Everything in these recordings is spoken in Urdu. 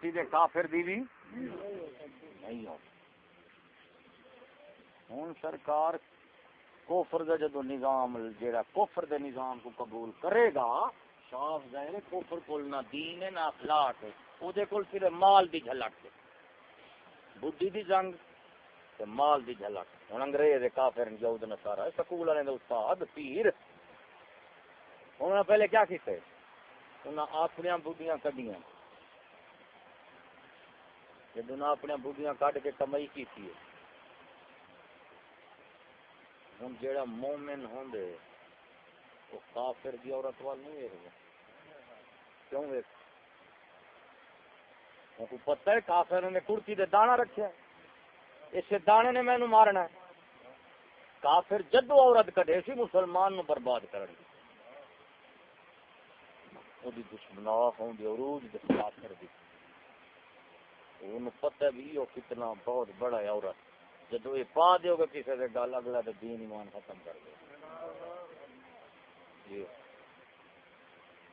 بڈی دے کافر دی بھی نہیں ہو ہوں سرکار کوفر دا جدو نظام، جیڑا کوفر دے نظام کو قبول کرے گا صاف ظاہر کوفر کول نہ دین ہے، نہ اخلاق ہے او دے کول صرف مال دی جھلک ہے۔ بدھی دی جنگ تے مال دی جھلک۔ ہن انگریز، کافر، یہود نصارا سکول والے دے استاد، پیر۔ انہوں نے پہلے کیا کیتے؟ انہاں اپنی بڈیاں کڈیاں جدوں اپنی بڈیاں کڈ کے کمائی کیتی ہے ہوں جیڑا مومن ہوں دے، وہ کافر دی عورت وال نہیں ویک کیوں ویک کو پتہ ہے کافر نے کڑکی دے دانا رکھا اسے دانے نے مینو مارنا ہے۔ کافر جدو عورت کٹے سی، مسلمان نو برباد کرن وہ دشمنا ہوں دی، عروج دے کافر دی۔ انہوں پتہ بھی وہ کتنا بہت بڑا ہے عورت۔ جدو یہ پا دیو گے کسی سے گل اگلا تو دین ایمان ختم کر دے۔ جی۔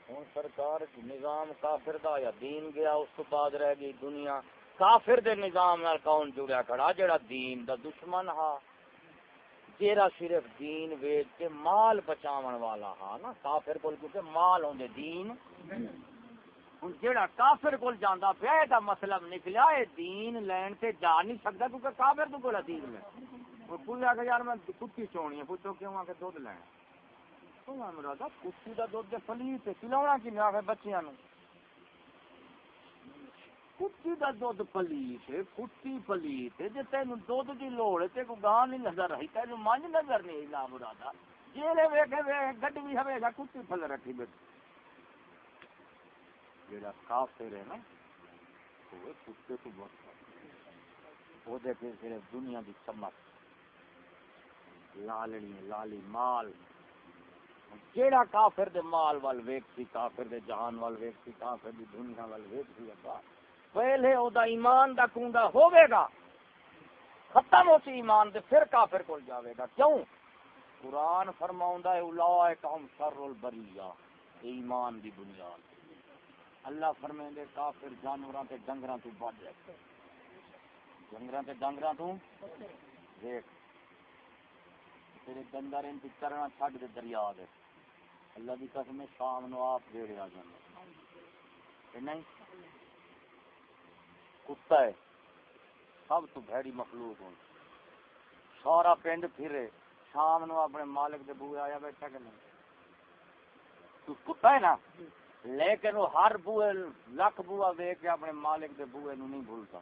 ہوں سرکار نظام کافر دا یا دین گیا، اس کو بعد رہ گئی دنیا۔ کافر دے نظام نال کون جڑیا کھڑا؟ جڑا دین دا دشمن ہا۔ جیرا صرف دین ویچ کے مال بچاون والا ہا نا، کافر کول کیونکہ مال ہوندے دین۔ ہوں جہاں کافر کول جانا پیا یہ مطلب نکلیا یہ دین لین سے جا نہیں سکتا کیونکہ کافر تو کولا دین لے وہ کل آ کے یار میں کتی چونی ہے، پوچھو کیوں آ کے دھد لینا مراد؟ کتی کا دھد پلیت پلاونا کی نہیں آخر بچیاں کتی کا دھد پلیت کتی پلیت جی تین دھد کی لوڑ ہے تین گاہ نہیں نظر رہی تین منج نظر نہیں لا مراد جیلے ویکے گڈ بھی ہوے گا کتی پھل رکھی بیٹھی۔ جڑا کافر ہے نا وہ کتے تو بہت وہ دیکھے صرف دنیا کی چمک۔ لالڑی لالی مال۔ جیڑا کافر دے مال وال ویکسی کافر دے جہان وال ویکسی کافر دی دنیا وال ویکسی ابا، پہلے او دا ایمان دا کنڈا ہوے گا۔ ختم ہوتی ایمان دے پھر کافر کول جاوے گا۔ کیوں؟ قرآن فرماؤں ہے، اولائک ہم شر البریہ۔ ایمان دی بنیاد۔ اللہ فرمائیں دے، کافر جانوراں تے ڈنگراں تو بڑھ جائے۔ جنگراں تے ڈنگراں تو دیکھ، تیرے دندر ان تے چرنا چھڈ دے دریا دے۔ اللہ دی قسم شام نو آپ دیڑے آ جاندے۔ نہیں؟ کتا ہے، سب تو بھڑی مخلوق ہوں۔ سارا پنڈ پھرے شام نو اپنے مالک دے بوئے آیا بیٹھا کہ نہیں؟ تو کتا ہے نا؟ لیکن وہ ہر بوئے لکھ بوا وے کے اپنے مالک دے بوئے نو نہیں بھولتا۔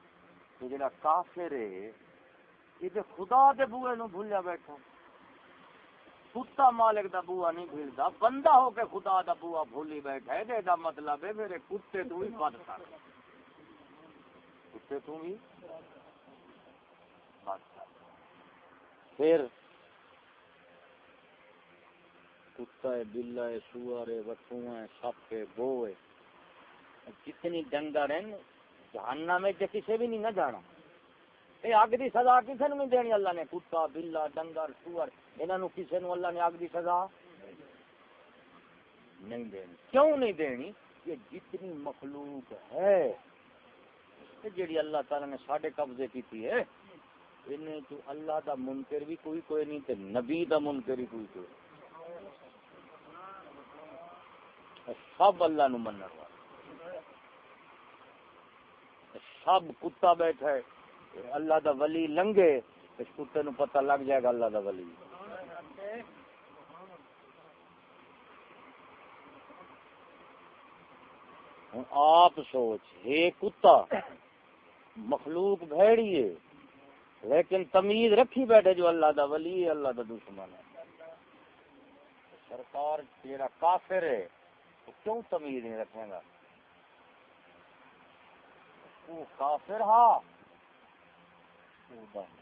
تو جڑا کافر ہے، یہ خدا دے بوئے نو بھولیا بیٹھا۔ کتا مالک دا بوا نہیں بھولتا بندہ ہو کے خدا دا بوا بھولی بیٹھا ہے، دے دا مطلب ہے میرے کتے تو ہی بد کر کتے تو ہی بد بھی پھر کتا ہے بلا ہے سور ہے وٹو ہے سپ ہے گو ہے جتنی ڈنگر ہیں جہانا میں جو کسی بھی نہیں نہ جانا۔ یہ اگ کی سزا کسی نے نہیں دینی؟ اللہ نے کتا بلا ڈنگر سور یہاں کسی نے اللہ نے اگ کی سزا نہیں دینی؟ کیوں نہیں دینی؟ یہ جتنی مخلوق ہے جیڑی اللہ تعالی نے ساڈے قبضے کی ہے، انہیں تو اللہ دا منکر بھی کوئی کوئی نہیں، تے نبی دا منکر بھی کوئی کوئی سب اللہ نو من سب کتا بیٹھا ہے۔ اللہ دا ولی لنگے۔ اس کتے نو پتہ لگ جائے گا اللہ دا ولی۔ آپ سوچ، ہے کتا؟ مخلوق بھیڑی ہے۔ لیکن تمیز رکھی بیٹھے جو اللہ دا ولی اللہ دا دشمن ہے۔ سرکار تیرا کافر ہے۔ تو کیوں تمیز نہیں رکھے گا؟ وہ کافر ہا۔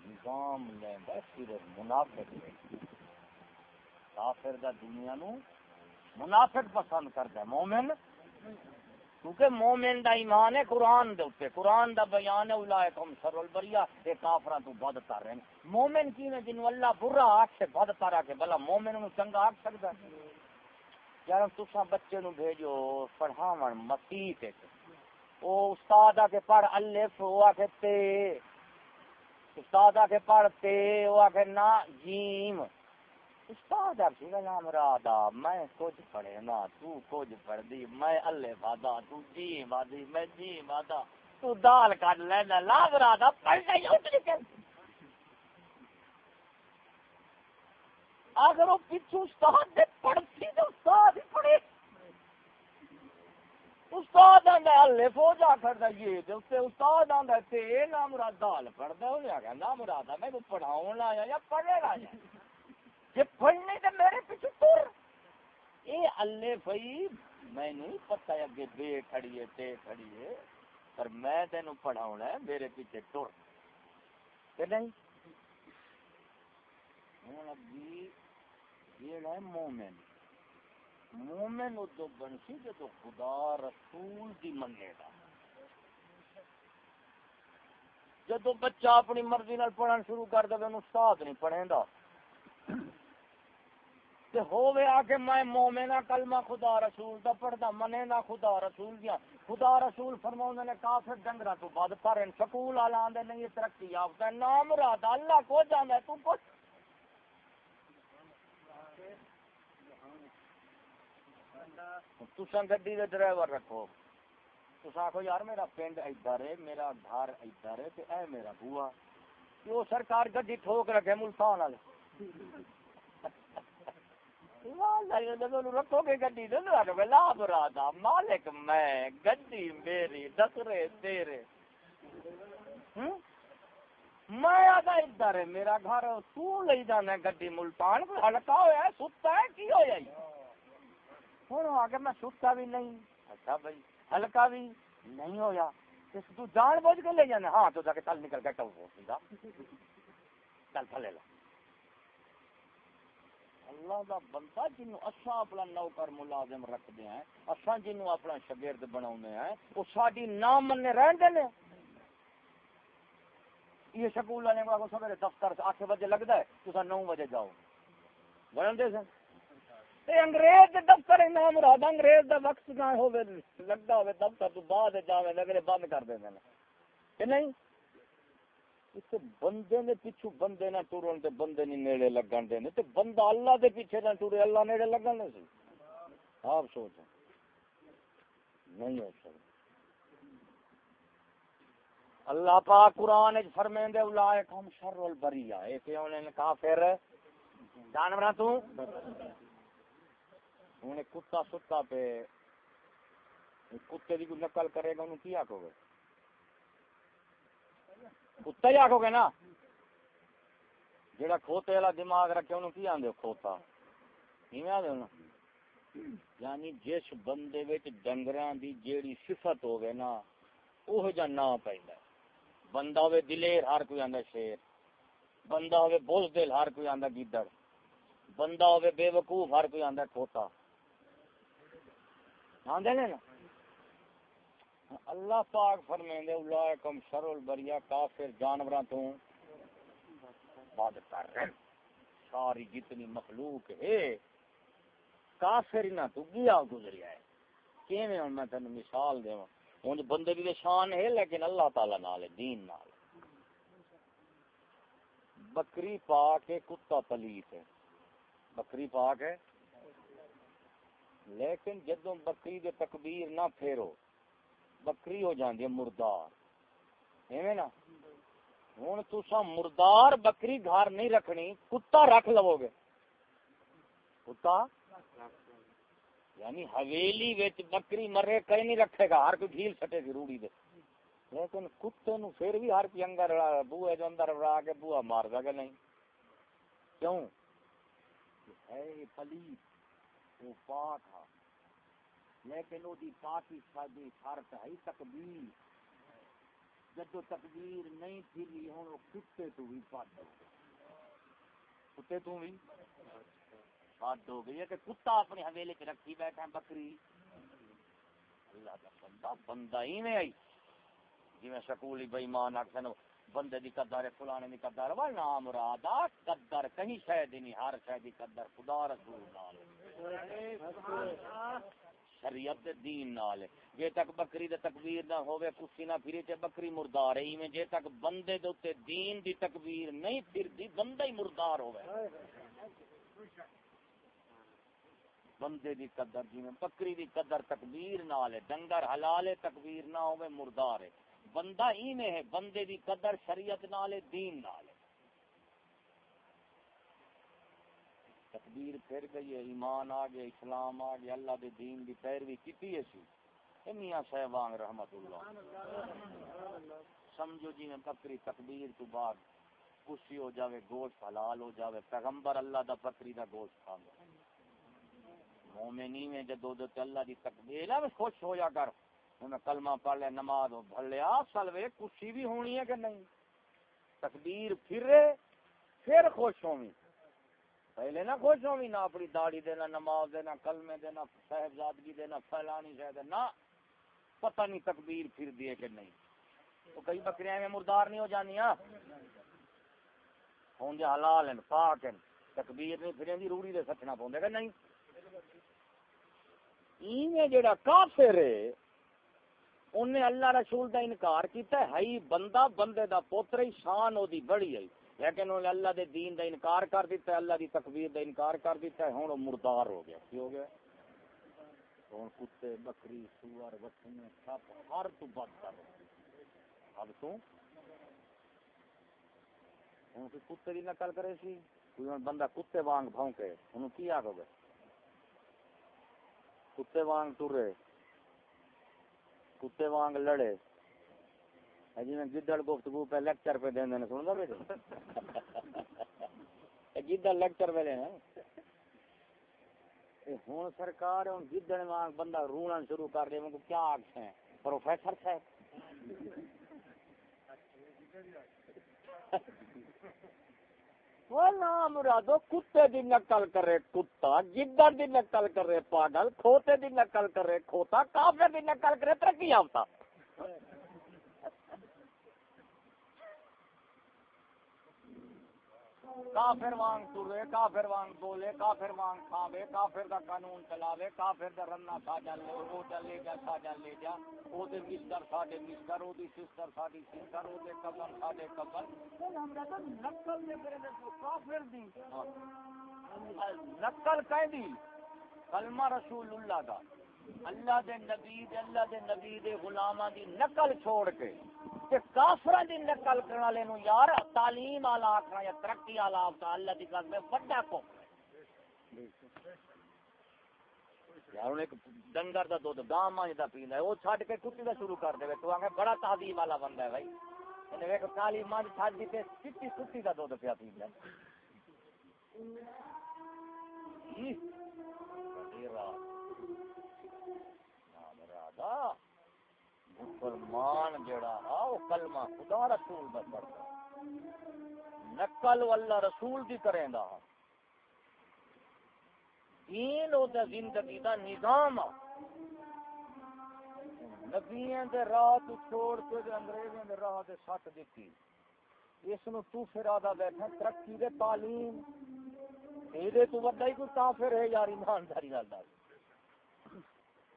نظام لینا صرف منافق کافر دا دنیا نو منافق پسند کرتا ہے، مومن۔ کیونکہ مومن دا ایمان ہے قرآن دے اوپر۔ قرآن دا بیان ہے اولائکم شر البریہ۔ اے کافراں تو بد رہے ہیں۔ مومن کی نے جنوں اللہ برا آکھ سے بد کرا کے بلا مومن نو چنگا آکھ سکدا ہے۔ یار تسا بچے نو بھیجو پڑھاون مسیح تے وہ استاد آ کے پڑھ الف وہ آ کے تے۔ استاد آ کے پڑھ تے وہ آ کے نا، جیم۔ استاد آ سی نام رادا میں کچھ پڑھے نا، تو کچھ پڑھ دی میں الف آدا تو جیم آدی میں جیم آدا تو دال کٹ لینا لام رادا پڑھنا ہی اتنی کر۔ اگر وہ پچھو استاد دے پڑھتی تو استاد ہی پڑھے استاد آندا الف ہو جا کردا یہ تے اس استاد آندا تے اے نا مراد دال پڑھدا ہو جا کہندا مراد میں کو پڑھاون لایا یا پڑھے لایا جے پڑھنے تے میرے پیچھے ٹر اے الف ہی میں نہیں پتہ اگے بے کھڑی ہے، تے کھڑی ہے، پر میں تینوں پڑھاونا ہے میرے پیچھے ٹر کہ نہیں؟ ہوں ابھی جی۔ یہ ہے مومن۔ مومن ادو بنسی جدو خدا رسول دی منے گا۔ جدو بچہ اپنی مرضی نال پڑھن شروع کر دے، انہوں استاد نہیں پڑھیں دا۔ تے ہووے آ کے میں مومنا ہاں، کلمہ خدا رسول دا پڑھدا منے نہ خدا رسول دیا خدا رسول فرماؤں نے، کافر ڈنگرا تو بعد پرن، سکول والا آندے، نہیں ترقی یافتہ، نام مراد اللہ کو جاندا تو کچھ تسا گڈی دے ڈرائیور رکھو۔ تسا آخو یار، میرا پنڈ ادھر ہے، میرا گھر ادھر ہے، تے اے میرا بوا وہ سرکار گڈی ٹھوک رکھے ملتان والے۔ جی، رکھو گے گڈی لا برادا مالک میں، گڈی میری، دسرے تیرے۔ میں آدھا ادھر ہے، میرا گھر تو لے جانا گڈی ملتان۔ ہلکا ہوا ستا ہے، کی ہو جائی ہوں آ کے میں ستا بھی نہیں اچھا بھائی، ہلکا بھی نہیں ہویا۔ تو جان بوجھ کے لے جانا۔ ہاں تو جا کے چل نکل گیا ٹو چل تھلے لا۔ اللہ دا بندہ جنوں اساں اپنا نوکر ملازم رکھ رکھدے ہیں، اساں جنوں اپنا شاگرد بناونے ہیں او ساڈی نہ مننے رہندے نے۔ یہ سکول والے کو سویرے دفتر آٹھ بجے لگتا ہے تو نو بجے جاؤ۔ بڑھن دے سن۔ تے انگریز دے دفتر نام مراد انگریز دا وقت نہ ہوے لگدا ہوے دفتر تو بعد جاوے لگے بند کر دیندے نے۔ کہ نہیں؟ اس بندے نے پیچھے بندے نہ ٹرن تے بندے نہیں نیڑے لگن دے نے، تے بندہ اللہ دے پیچھے نہ ٹرے اللہ نیڑے لگن دے سی۔ آپ سوچ نہیں ہو سکتا۔ اللہ پاک قرآن وچ فرمیندے اولائک ہم شر البریہ۔ اے کہ انہوں نے کافر؟ جانوراں تو؟ انہیں کتا ستا پہ کتے کی کوئی نقل کرے گا، انہوں کی آکو گے؟ کتا ہی آکو گے نا؟ جڑا کھوتے والا دماغ رکھے، انہوں کی آندے کھوتا؟ کیویں آندے یعنی جس بندے وچ ڈنگراں دی جیڑی صفت ہوے نا اوہ جا نا پیندا بندہ ہوے دلیر، ہر کوئی آندا شیر۔ بندہ ہوے بزدل، ہر کوئی آندا گیدڑ بندہ ہوے بے وقوف، ہر کوئی آندا کھوتا۔ آندے نے نا؟ اللہ پاک فرمیندے اولائکم شر البریہ، کافر جانوراں تو بد کر رہے ساری جتنی مخلوق ہے، کافر نہ تو گیا گزریا ہے۔ کیویں ہن؟ میں تینوں مثال دیواں۔ ہن بندے دی شان ہے، لیکن اللہ تعالی نال، دین نال۔ بکری پاک ہے، کتا پلیت ہے۔ بکری پاک ہے لیکن جدو بکری دے تکبیر نہ پھیرو، بکری ہو جاندی ہے مردار۔ ایویں نا؟ ہوں تسا مردار بکری گھر نہیں رکھنی، کتا رکھ لو گے۔ کتا؟ یعنی حویلی وچ بکری مرے کئی نہیں رکھے گا، ہر کوئی ڈھیل سٹے گی روڑی دے۔ لیکن کتے نو پھر بھی ہر کوئی انگر بوئے جو اندر رڑا کے بوا مار دے گا نہیں؟ کیوں؟ ہے پلیت وہ پاک ہا لیکن وہ پاکی ساری فرق ہے تکبیر، جدو تکبیر نہیں تھی ہوں وہ کتے تو بھی پد ہو کتے تو بھی پد ہو گئی ہے کہ کتا اپنی حویلے چ رکھی بیٹھا بکری۔ اللہ کا بندہ بندہ ہی نہیں آئی۔ جی میں سکول بےمان آخر بندے دی قدر، فلانے دی قدر ہے نام رادا قدر کہیں شاید نہیں، ہر شاید قدر خدا رسول نال شریعت دین نال جے تک بکری دے تکبیر نہ ہوے کسی نہ پھری تے بکری مردار ہے۔ ایویں جے تک بندے دے اوتے دین دی تکبیر نہیں پھردی بندہ ہی مردار ہوے بندے دی قدر جی میں بکری دی قدر تکبیر نال ہے۔ ڈنگر حلال ہے، تکبیر نہ ہوے مردار ہے۔ بندہ ایویں ہے، بندے دی قدر شریعت نال ہے، دین نال ہے۔ تقدیر پھر گئی ہے، ایمان آ گیا، اسلام آ گیا، اللہ دے دین دی پیروی کیتی ہے سی۔ میاں صاحبان رحمت اللہ۔ سمجھو جی میں بکری تقدیر تو بعد کسی ہو جاوے گوشت حلال ہو جاوے، پیغمبر اللہ دا بکری دا گوشت کھا مومنی میں جدو دو اللہ دی تقدیر ہے خوش ہو جا کر انہیں کلمہ پڑھ لیا نماز ہو بھر لیا سلوے کسی بھی ہونی ہے کہ نہیں۔ تقدیر پھر رہے پھر خوش ہوں پہلے نہ خوش ہوں نہ اپنی داڑھی دینا نماز دینا کلمے دینا صاحبزادگی دینا پھیلانی شاید نہ پتہ نہیں تکبیر پھر دیے کہ نہیں۔ تو کئی بکریاں میں مردار نہیں ہو جانی ہاں؟ ہوں جی حلال ہیں، پاک ہیں تکبیر نہیں، پھر دی روڑی دے سچنا پوندے کہ نہیں؟ ایویں جڑا کافر ہے، انہیں اللہ رسول دا انکار کیتا ہے ہی بندہ، بندے دا پوتر ہی شان، او دی بڑی ہے۔ لیکن انہوں نے اللہ دے دین دا انکار کر دیتا ہے، اللہ دی تکبیر دا انکار کر دیتا ہے، ہوں وہ مردار ہو گیا۔ کی ہو گیا؟ ہوں کتے، بکری سور وٹنے سپ، ہر تو بد کر۔ اب تو ہوں کتے کی نقل کرے سی۔ کوئی ہوں بندہ کتے وانگ بھونکے، انہوں کی آگ ہو گئے؟ کتے وانگ ٹرے کتے وانگ لڑے۔ جی میں گدڑ گفتگو پہ لیکچر پہ دین دینے سن دو بیٹے گدڑ لیکچر پہ لینا ہوں سرکار ہوں گدڑ وانگ بندہ رونا شروع کر دے کو کیا آگ ہیں پروفیسر صاحب وہ نام مرادو کتے دی نقل کرے کتا گدڑ دی نقل کرے پاگل کھوتے دی نقل کرے کھوتا کافر دی نقل کرے ترقی یافتہ کافر وانگ ترے کافر وانگ بولے کافر وانگ کھاوے کافر دا قانون چلاوے کافر دا رنا کھا جا لے وہ جا لے جا کھا جا لے جا۔ او دے مستر ساڈے مستر او دی سسٹر ساڈی سسٹر او دے قبر ساڈے قبر ہمرا تو نقل نے کرے تو کافر دی۔ نقل کہیں دی؟ کلمہ رسول اللہ دا۔ اللہ دے نبی دے اللہ دے نبی دے غلاماں دی نقل چھوڑ کے تے کافراں دی نقل کرن والے نو یار تعلیم والا آکھنا یا ترقی والا آکھنا، اللہ دی قسم بڑا کو یار انہیں ایک ڈنگر دا دودھ گاں ماں دا پیندا ہے او چھڈ کے کتی دا شروع کر دے، تو آنگے بڑا تہذیب والا بندہ ہے بھائی۔ انہیں ایک کالی ماں چھڈ دی تے چٹی کتی دا دودھ پیا پیندا ہے۔ مسلمان جڑا وہ کلمہ خدا رسول دا پڑھتا نقل اللہ رسول دی کریں دا۔ دین او دا زندگی دا نظام نبیوں دے راہ تو چھوڑ کے دے انگریزوں دے راہ دے سٹ دیتی۔ اس نو تو پھر آدھا بیٹھا، ترقی دے تعلیم۔ یہ تو وڈا ہی کوئی کافر ہے یار، ایمانداری نال دس۔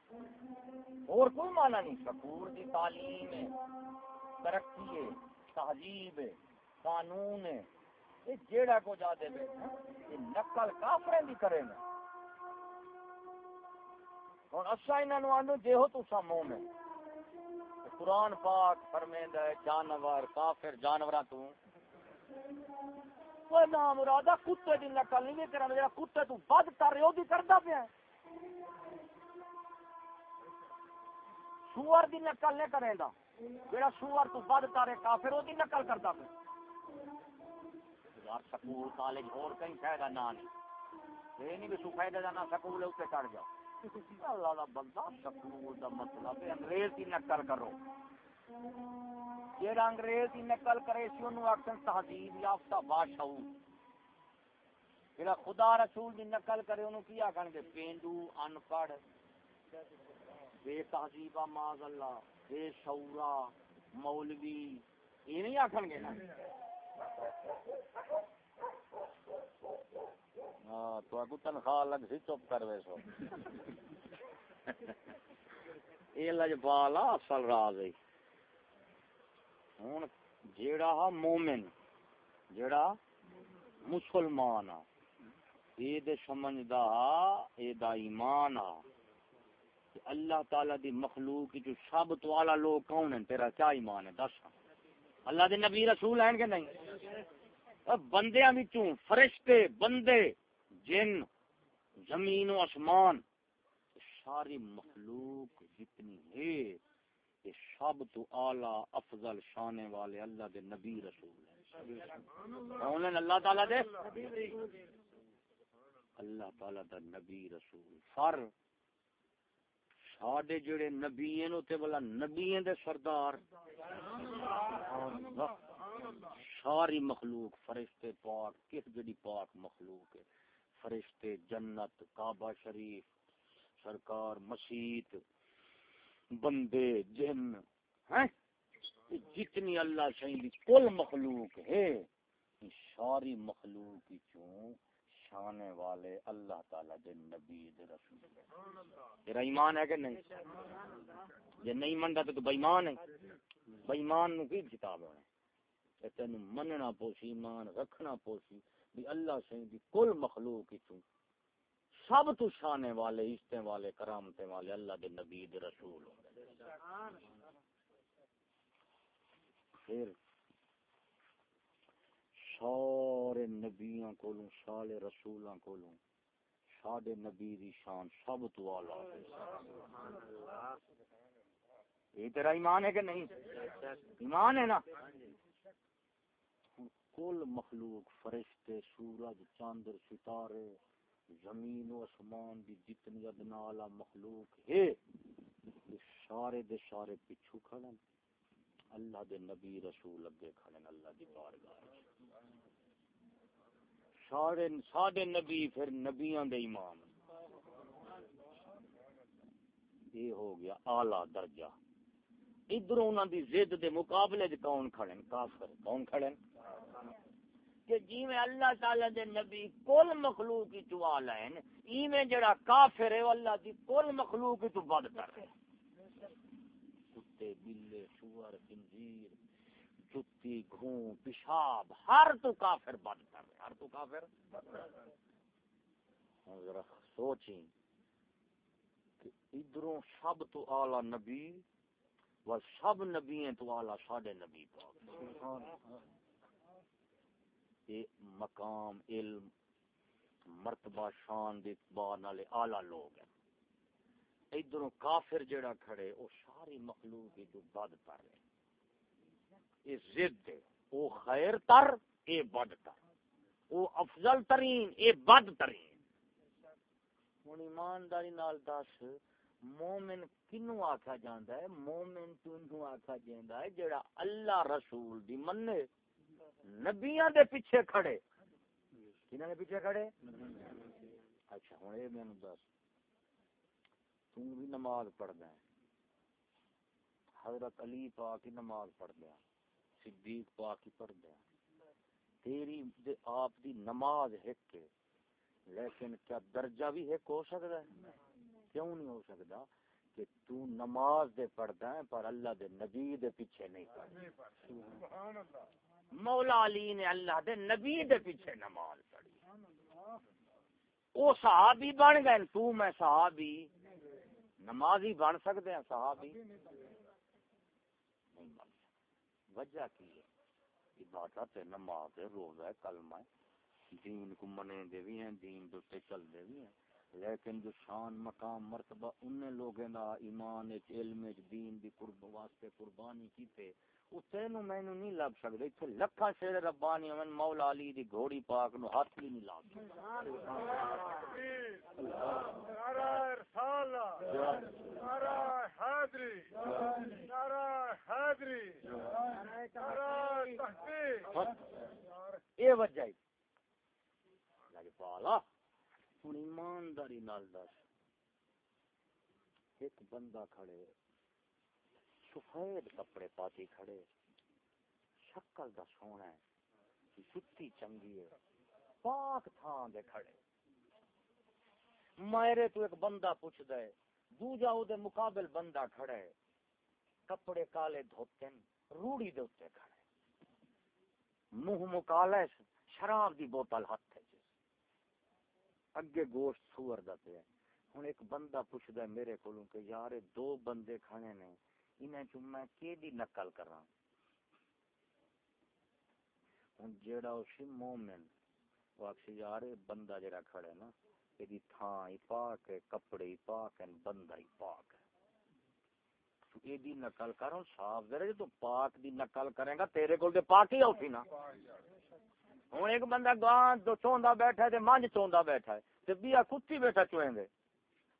اور کوئی مانا نہیں سکول کی تعلیم ہے، ترقی ہے، تہذیب ہے، قانون ہے۔ یہ جیڑا کو جا دے یہ نقل کافرے بھی کرے نا ہوں اچھا انہوں آنو جے ہو تو سا منہ میں قرآن پاک فرمید ہے، جانور، کافر جانور تو۔ کوئی نام مرادہ کتے دی نقل نہیں کرنا کتے تو بد کر رہے ہو بھی کرتا پیا سور دی نقل نہیں کرے گا۔ جڑا سور تو بد کرے کافر وہ نقل کرتا پہ سکول، کالج اور کہیں شاید نہ نہیں یہ نہیں بھی سکھائی دے جانا سکول ہے چڑھ جاؤ۔ اللہ دا بندہ سکول دا مطلب ہے، انگریز کی نقل کرو۔ جہاں انگریز کی نقل کرے سی، انہوں آخر تہذیب یافتہ بادشاہ جہاں خدا رسول کی نقل کرے، انہوں کی آخر گے؟ پینڈو ان پڑھ بے تہذیبہ ماض اللہ، بے شعورا مولوی۔ یہ نہیں آخن گے نا؟ ہاں تو تنخواہ الگ سی، چپ کر وے سو یہ لجپال جی، اصل راز ہے۔ ہوں جیڑا ہا مومن، جیڑا مسلمان آ یہ دے سمجھدا اے دا ایمان آ اللہ تعالی دی مخلوق جو سب تو اعلی لوگ کون ہیں؟ تیرا کیا ایمان ہے؟ دس۔ اللہ دے نبی رسول ہیں کہ نہیں؟ بندیاں وچوں فرشتے، بندے، جن، زمین و آسمان ساری مخلوق جتنی ہے، یہ سب تو اعلی افضل شانے والے اللہ دے نبی رسول ہیں۔ کون ہیں اللہ تعالی دے؟ اللہ تعالی دا نبی رسول۔ فر ساڈے جڑے نبی ہیں تے والا نبی دے سردار۔ ساری مخلوق فرشتے پاک، کس جڑی پاک مخلوق ہے؟ فرشتے جنت، کعبہ شریف، سرکار مسیت، بندے، جن، ہیں؟ جتنی اللہ شہید کل مخلوق ہے ساری مخلوق چوں شانے والے اللہ تعالی دے نبی دے رسول تیرا ایمان ہے کہ نہیں؟ جے نہیں مندا تے تو بے ایمان ہے۔ بے ایمان نو کی کتاب ہے؟ تے تینو مننا پوسی، ایمان رکھنا پوسی بھی اللہ سے دی کل مخلوق ہی چوں سب تو شانے والے عشتے والے، کرامتے والے اللہ دے نبی دے رسول ہوں۔ پھر سارے نبیاں کولوں، سارے رسولاں کولوں ساڈے نبی دی شان سب تو اعلی ہے۔ یہ تیرا ایمان ہے کہ نہیں؟ ایمان ہے نا؟ کل مخلوق، فرشتے، سورج چاندر ستارے، زمین و آسمان دی جتنی ادنا والا مخلوق ہے سارے دے سارے پچھو کھڑن اللہ دے نبی رسول اگے کھڑن اللہ دی بارگاہ سارے ساڈے نبی پھر نبیاں دے امام یہ ہو گیا اعلی درجہ۔ ادھر انہوں دی زد دے مقابلے چ کون کھڑن کافر۔ کون کھڑن کہ جی میں اللہ تعالی دے نبی کل مخلوق کی چوا لین، ایویں جڑا کافر ہے اللہ دی کل مخلوق کی تو بد کر رہے کتے، بلے، سور، خنزیر۔ جتی گھوں پیشاب ہر تو کافر بد کر ہر تو کافر ذرا سوچیں کہ ادھروں سب تو اعلی نبی و سب نبی تو اعلی ساڈے نبی پاک۔ یہ مقام علم مرتبہ شان دے اعتبار نالے اعلی لوگ ہیں۔ ادھروں کافر جڑا کھڑے او ساری مخلوق جو بد کر رہے یہ ضد او خیر تر، اے بد تر۔ او افضل ترین، اے بد ترین۔ ہوں، ایمانداری نال دس، مومن کنو آخیا جاندہ ہے؟ مومن تو آخیا جاندہ ہے جڑا اللہ رسول دی مننے۔ نبیاں دے پیچھے کھڑے۔ کنہ دے پیچھے کھڑے؟ اچھا ہوں یہ مینو دس۔ تم بھی نماز پڑھنا ہے۔ حضرت علی پاک کی نماز پڑھ دیا صدیق پاک کی پڑھ دیا۔ تیری دے آپ دی نماز ہک کے لیکن کیا درجہ بھی ہک ہو سکتا ہے؟ کیوں نہیں ہو سکتا کہ تو نماز دے پڑھتا ہے پر اللہ دے نبی دے پیچھے نہیں پڑھتا مولا علی نے اللہ دے نبی دے پیچھے نماز پڑھی۔ وہ صحابی بن گئے تو میں صحابی۔ نمازی بن سکتے ہیں صحابی؟ نہیں بن وجہ کی ہے؟ عبادت ہے، نماز ہے، روزہ ہے، کلمہ ہے۔ دین کو منے دے بھی ہیں، دین دوتے چل دے بھی ہیں۔ لیکن جو شان، مقام، مرتبہ انہیں لوگیں دا ایمان اچ علم اچ دین دی قرب واسطے قربانی کیتے او تینو مینو نہیں لب سکدے ایتھے لکھاں شیر ربانی من مولا علی دی گھوڑی پاک نو ہاتھ بھی نہیں لا نعرہ رسالہ نعرہ حیدری نعرہ حیدری نعرہ تحقیق۔ اے وجہ ہے۔ لگے پالا ہن ایمانداری نال دس۔ ایک بندہ کھڑے سفید کپڑے پاتی کھڑے۔ شکل دا سونا ہے جتی چنگی ہے، پاک تھان دے کھڑے۔ میرے تو ایک بندہ پوچھ دے دوجا او دے مقابل بندہ کھڑا ہے۔ کپڑے کالے دھوتے روڑی دے اوتے کھڑا ہے۔ منہ مکالا شراب دی بوتل ہاتھ ہے۔ جس اگے گوشت سور دا پیا ہن ایک بندہ پوچھدا ہے میرے کولوں کہ یار، دو بندے کھڑے نے انہاں چوں میں کیڑی نقل کراں؟ ہن جیڑا او سی مومن وہ اکسی یار اے بندہ جیڑا کھڑا ہے نا ایدی تھاں ہی پاک ہے، کپڑے ہی پاک ہیں، بندہ ہی پاک ہے۔ تو ایدی نقل کروں صاف ذرا تو پاک دی نقل کرے گا، تیرے کول تے پاک ہی ہوتی نا۔ ہوں ایک بندہ گاں تو چوندا بیٹھا ہے تے مانج چوندا بیٹھا ہے، تے بیا کتی بیٹھا چویں دے۔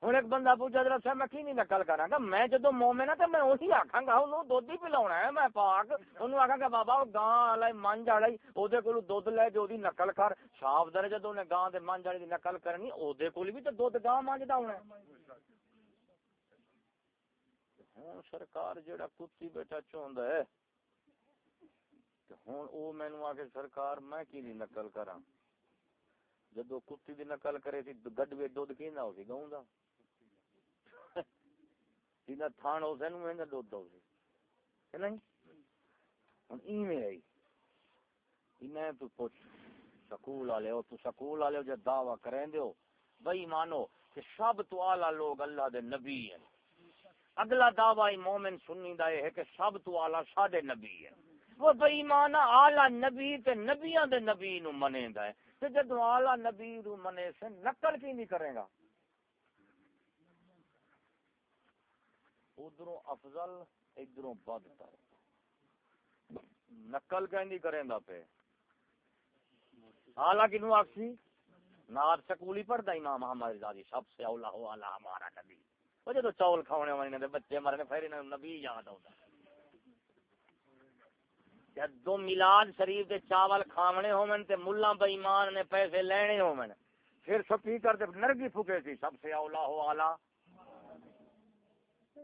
ہوں ایک بندہ پوچھا جرا صاحب میں کی نہیں نقل کرا گا میں جدو مومن ہاں تے میں وہی آکھاں گا انہوں دودھ ہی پلاونا ہے میں پاک انہوں آکھاں گا بابا وہ گاں والا منج والا او دے کولو لے جو نقل کر صاف در جدو نے گاں دے منج والی دی نقل کرنی او دے کول بھی تے دودھ گاں منجدا ہونا ہوں سرکار جیڑا کتی بیٹھا چوندا ہے ہوں او مینوں آ کے سرکار میں کی نہیں نقل کراں جدو کتی دی نقل کرے سی گڈوے دودھ کیندا ہو سی گاؤں دا جنہ تھان ہو سن میں دودھ ہو سی کہ نہیں جی؟ ہن ایویں آئی انہیں تو پوچھ، سکول والے ہو، تو سکول والے ہو جو دعویٰ کریں دیو بھائی مانو کہ سب تو اعلیٰ لوگ اللہ دے نبی ہیں۔ اگلا دعویٰ مومن سنی دا ہے کہ سب تو اعلیٰ ساڈے نبی ہیں۔ وہ بے ایمان اعلی نبی تے نبیاں دے نبی نو منے دا ہے۔ تے جدو اعلی نبی نو منے سے نقل کی نہیں کرے گا؟ ادھروں افضل، ادھروں بدتر نقل کہ کریں دا پہ۔ اعلی کنو آکسی ناد سکولی پڑھتا امام محمد رضا جی سب سے اولا ہو اعلی ہمارا نبی۔ وہ جدو چول کھاونے والے نے، بچے مرنے پھر نبی یاد آਉਂدا جدو میلاد شریف دے چاول کھاونے ہومن تے ملا بے نے پیسے لینے ہومن پھر سپیکر تے نرگی پھکے سی، سب سے اولا ہو اعلی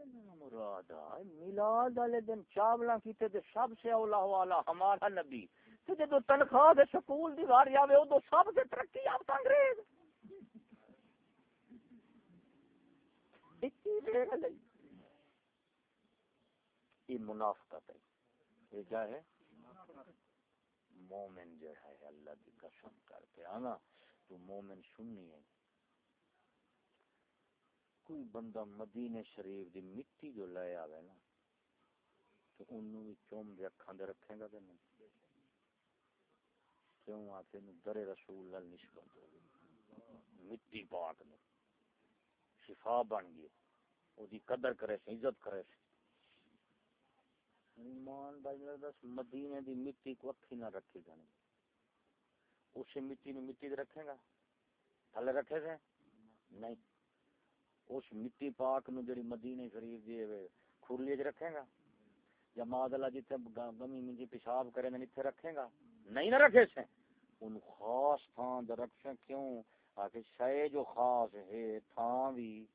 مراد میلاد والے دن چاولاں کیتے تے سب سے اولا ہو اعلی ہمارا نبی۔ تے جدو تنخواہ دے سکول دی واری آوے، او سب سے ترقی یافتہ انگریز۔ ڈکی دیکھ لئی یہ منافقت ہے۔ یہ کیا ہے؟ مومن جو ہے، اللہ کی قسم کر کے، آنا، تو مومن سننی ہے۔ کوئی بندہ مدینے شریف دی مٹی جو لے آوے نا، تو انہوں بھی چوم دے اکھاں دے رکھیں گا کہ نہیں کیوں آتے نو در رسول اللہ نسبت ہو مٹی پاک نو۔ شفا بن گئی۔ او دی قدر کرے سی، عزت کرے سی۔ ایمان بھائی دس مدینے دی مٹی کو اکھی نہ رکھی جانے اس مٹی نو مٹی دے رکھے گا؟ تھلے رکھے سے؟ نہیں۔ اس مٹی پاک نو جڑی مدینے شریف دی کھرلی وچ رکھے گا؟ یا ماد اللہ جتھے گمی منجی پیشاب کرے نے ایتھے رکھے گا؟ نہیں نہ رکھے سے ان خاص تھان دے رکھے کیوں؟ آکے شے جو خاص ہے تھان بھی۔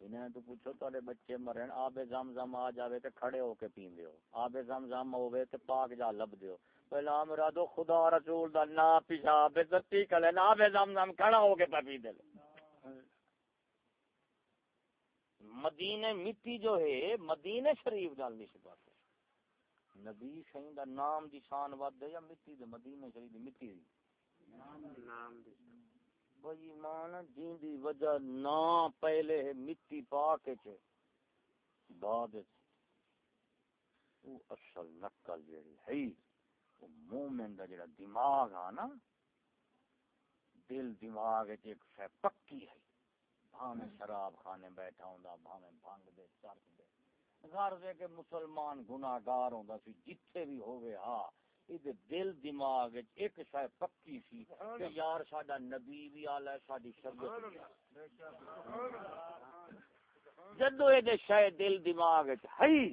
انہیں تو پوچھو تھوڑے بچے مرن آب زم زم آ جاوے تے کھڑے ہو کے پین دیو آب زم زم ہوے تے پاک جا لب دیو پہلا مرادو خدا رسول دا نا پیشاب، عزتی کلے، نا آب زم زم کھڑا ہو کے پی دے مدینے مٹی جو ہے مدینے شریف نال ہے نبی شہین دا نام دی شان ود ہے یا مٹی دے مدینے شریف دی مٹی دی؟ نام دی مان جین دی وجہ نہ پہلے ہے مٹی پاک چ بعد وہ اصل نقل جڑی ہے وہ مومن دا جڑا دماغ آ نا دل دماغ ایک پکی ہے۔ بھاویں شراب خانے بیٹھا ہوندا بھاویں بھنگ دے چرس دے۔ غرض ہے کہ مسلمان گناہگار ہوندا سی جتھے بھی ہوے ہاں ادھر دل دماغ ایک شاید پکی سی کہ یار ساڈا نبی بھی آل ہے ساڈی شریعت جدو یہ شاید دل دماغ ہے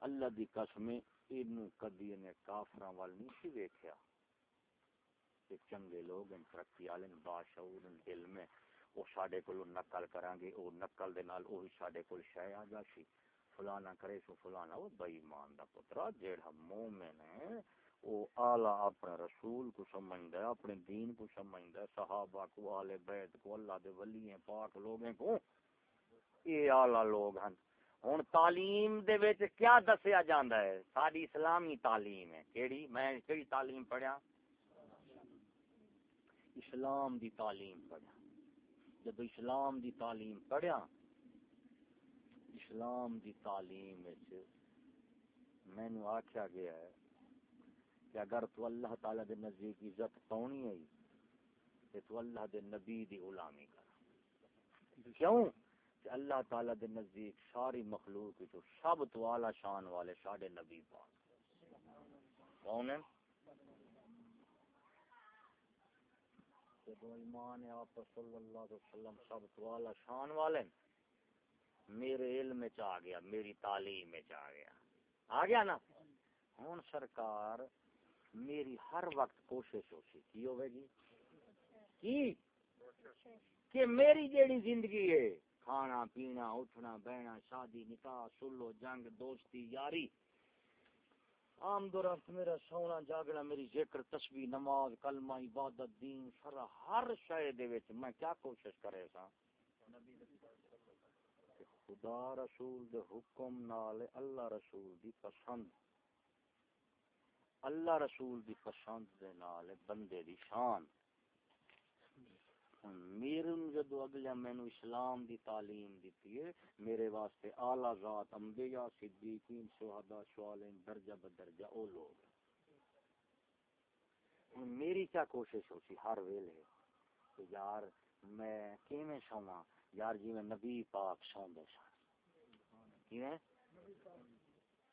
اللہ دی قسم اینو کدی نے کافراں وال نہیں سی ویکھیا۔ کہ چنگے لوگ ان ترقی والے باشعور دل میں۔ وہ ساڈے کول نقل کران گے او نقل دے نال وہی ساڈے کول شے آ جاشی فلانا کرے سو فلانا وہ بے ایمان دا پترا جیڑا مومن ہے وہ آلہ اپنے رسول کو سمجھتا ہے، اپنے دین کو سمجھتا ہے، صحابہ کو، آل بیت کو، اللہ دے ولی ہیں پاک لوگیں کو۔ یہ آلہ لوگ ہیں ہوں تعلیم دے وچ کیا دسیا جاندا ہے؟ ساری اسلامی تعلیم ہے۔ کیڑی؟ میں کیڑی تعلیم پڑھیا؟ اسلام دی تعلیم پڑھیا۔ جب اسلام دی تعلیم پڑھیا اسلام دی تعلیم وچ مینو آخیا گیا ہے کہ اگر تو اللہ تعالی دے نزدیک عزت پاؤنی ہے، تے تو اللہ دے نبی دی غلامی کر۔ کیوں؟ کہ اللہ تعالی دے نزدیک ساری مخلوق تو سب تو اعلی شان والے ساڈے نبی پاک کون ہیں؟ جدو ایمان آپ صلی اللہ علیہ وسلم، سب تو اعلی شان والے میرے علم چ آ گیا، میری تعلیم چ آ گیا۔ آ گیا نا؟ ہوں سرکار، میری ہر وقت کوشش ہو سی کی ہوے گی۔ کی؟ کہ میری جیڑی زندگی ہے، کھانا پینا، اٹھنا بہنا شادی، نکاح، سلو، جنگ، دوستی، یاری عام دور میرا سونا جاگنا میری ذکر تسبیح، نماز، کلمہ، عبادت، دین سارا ہر شے دے وچ میں کیا کوشش کرے سا؟ خدا رسول دے حکم نال اللہ رسول دی پسند، اللہ رسول دی پسند دے نال بندے دی شان۔ میرے جدو اگلے مینو اسلام دی تعلیم دیتی ہے، میرے واسطے اعلی ذات، انبیاء، صدیقین، شہداء شوالین درجہ بدرجہ، او لوگ۔ میری کیا کوشش ہوتی ہر ویلے؟ کہ یار میں کیویں سواں یار جی میں نبی پاک سوندے سن۔ کیویں؟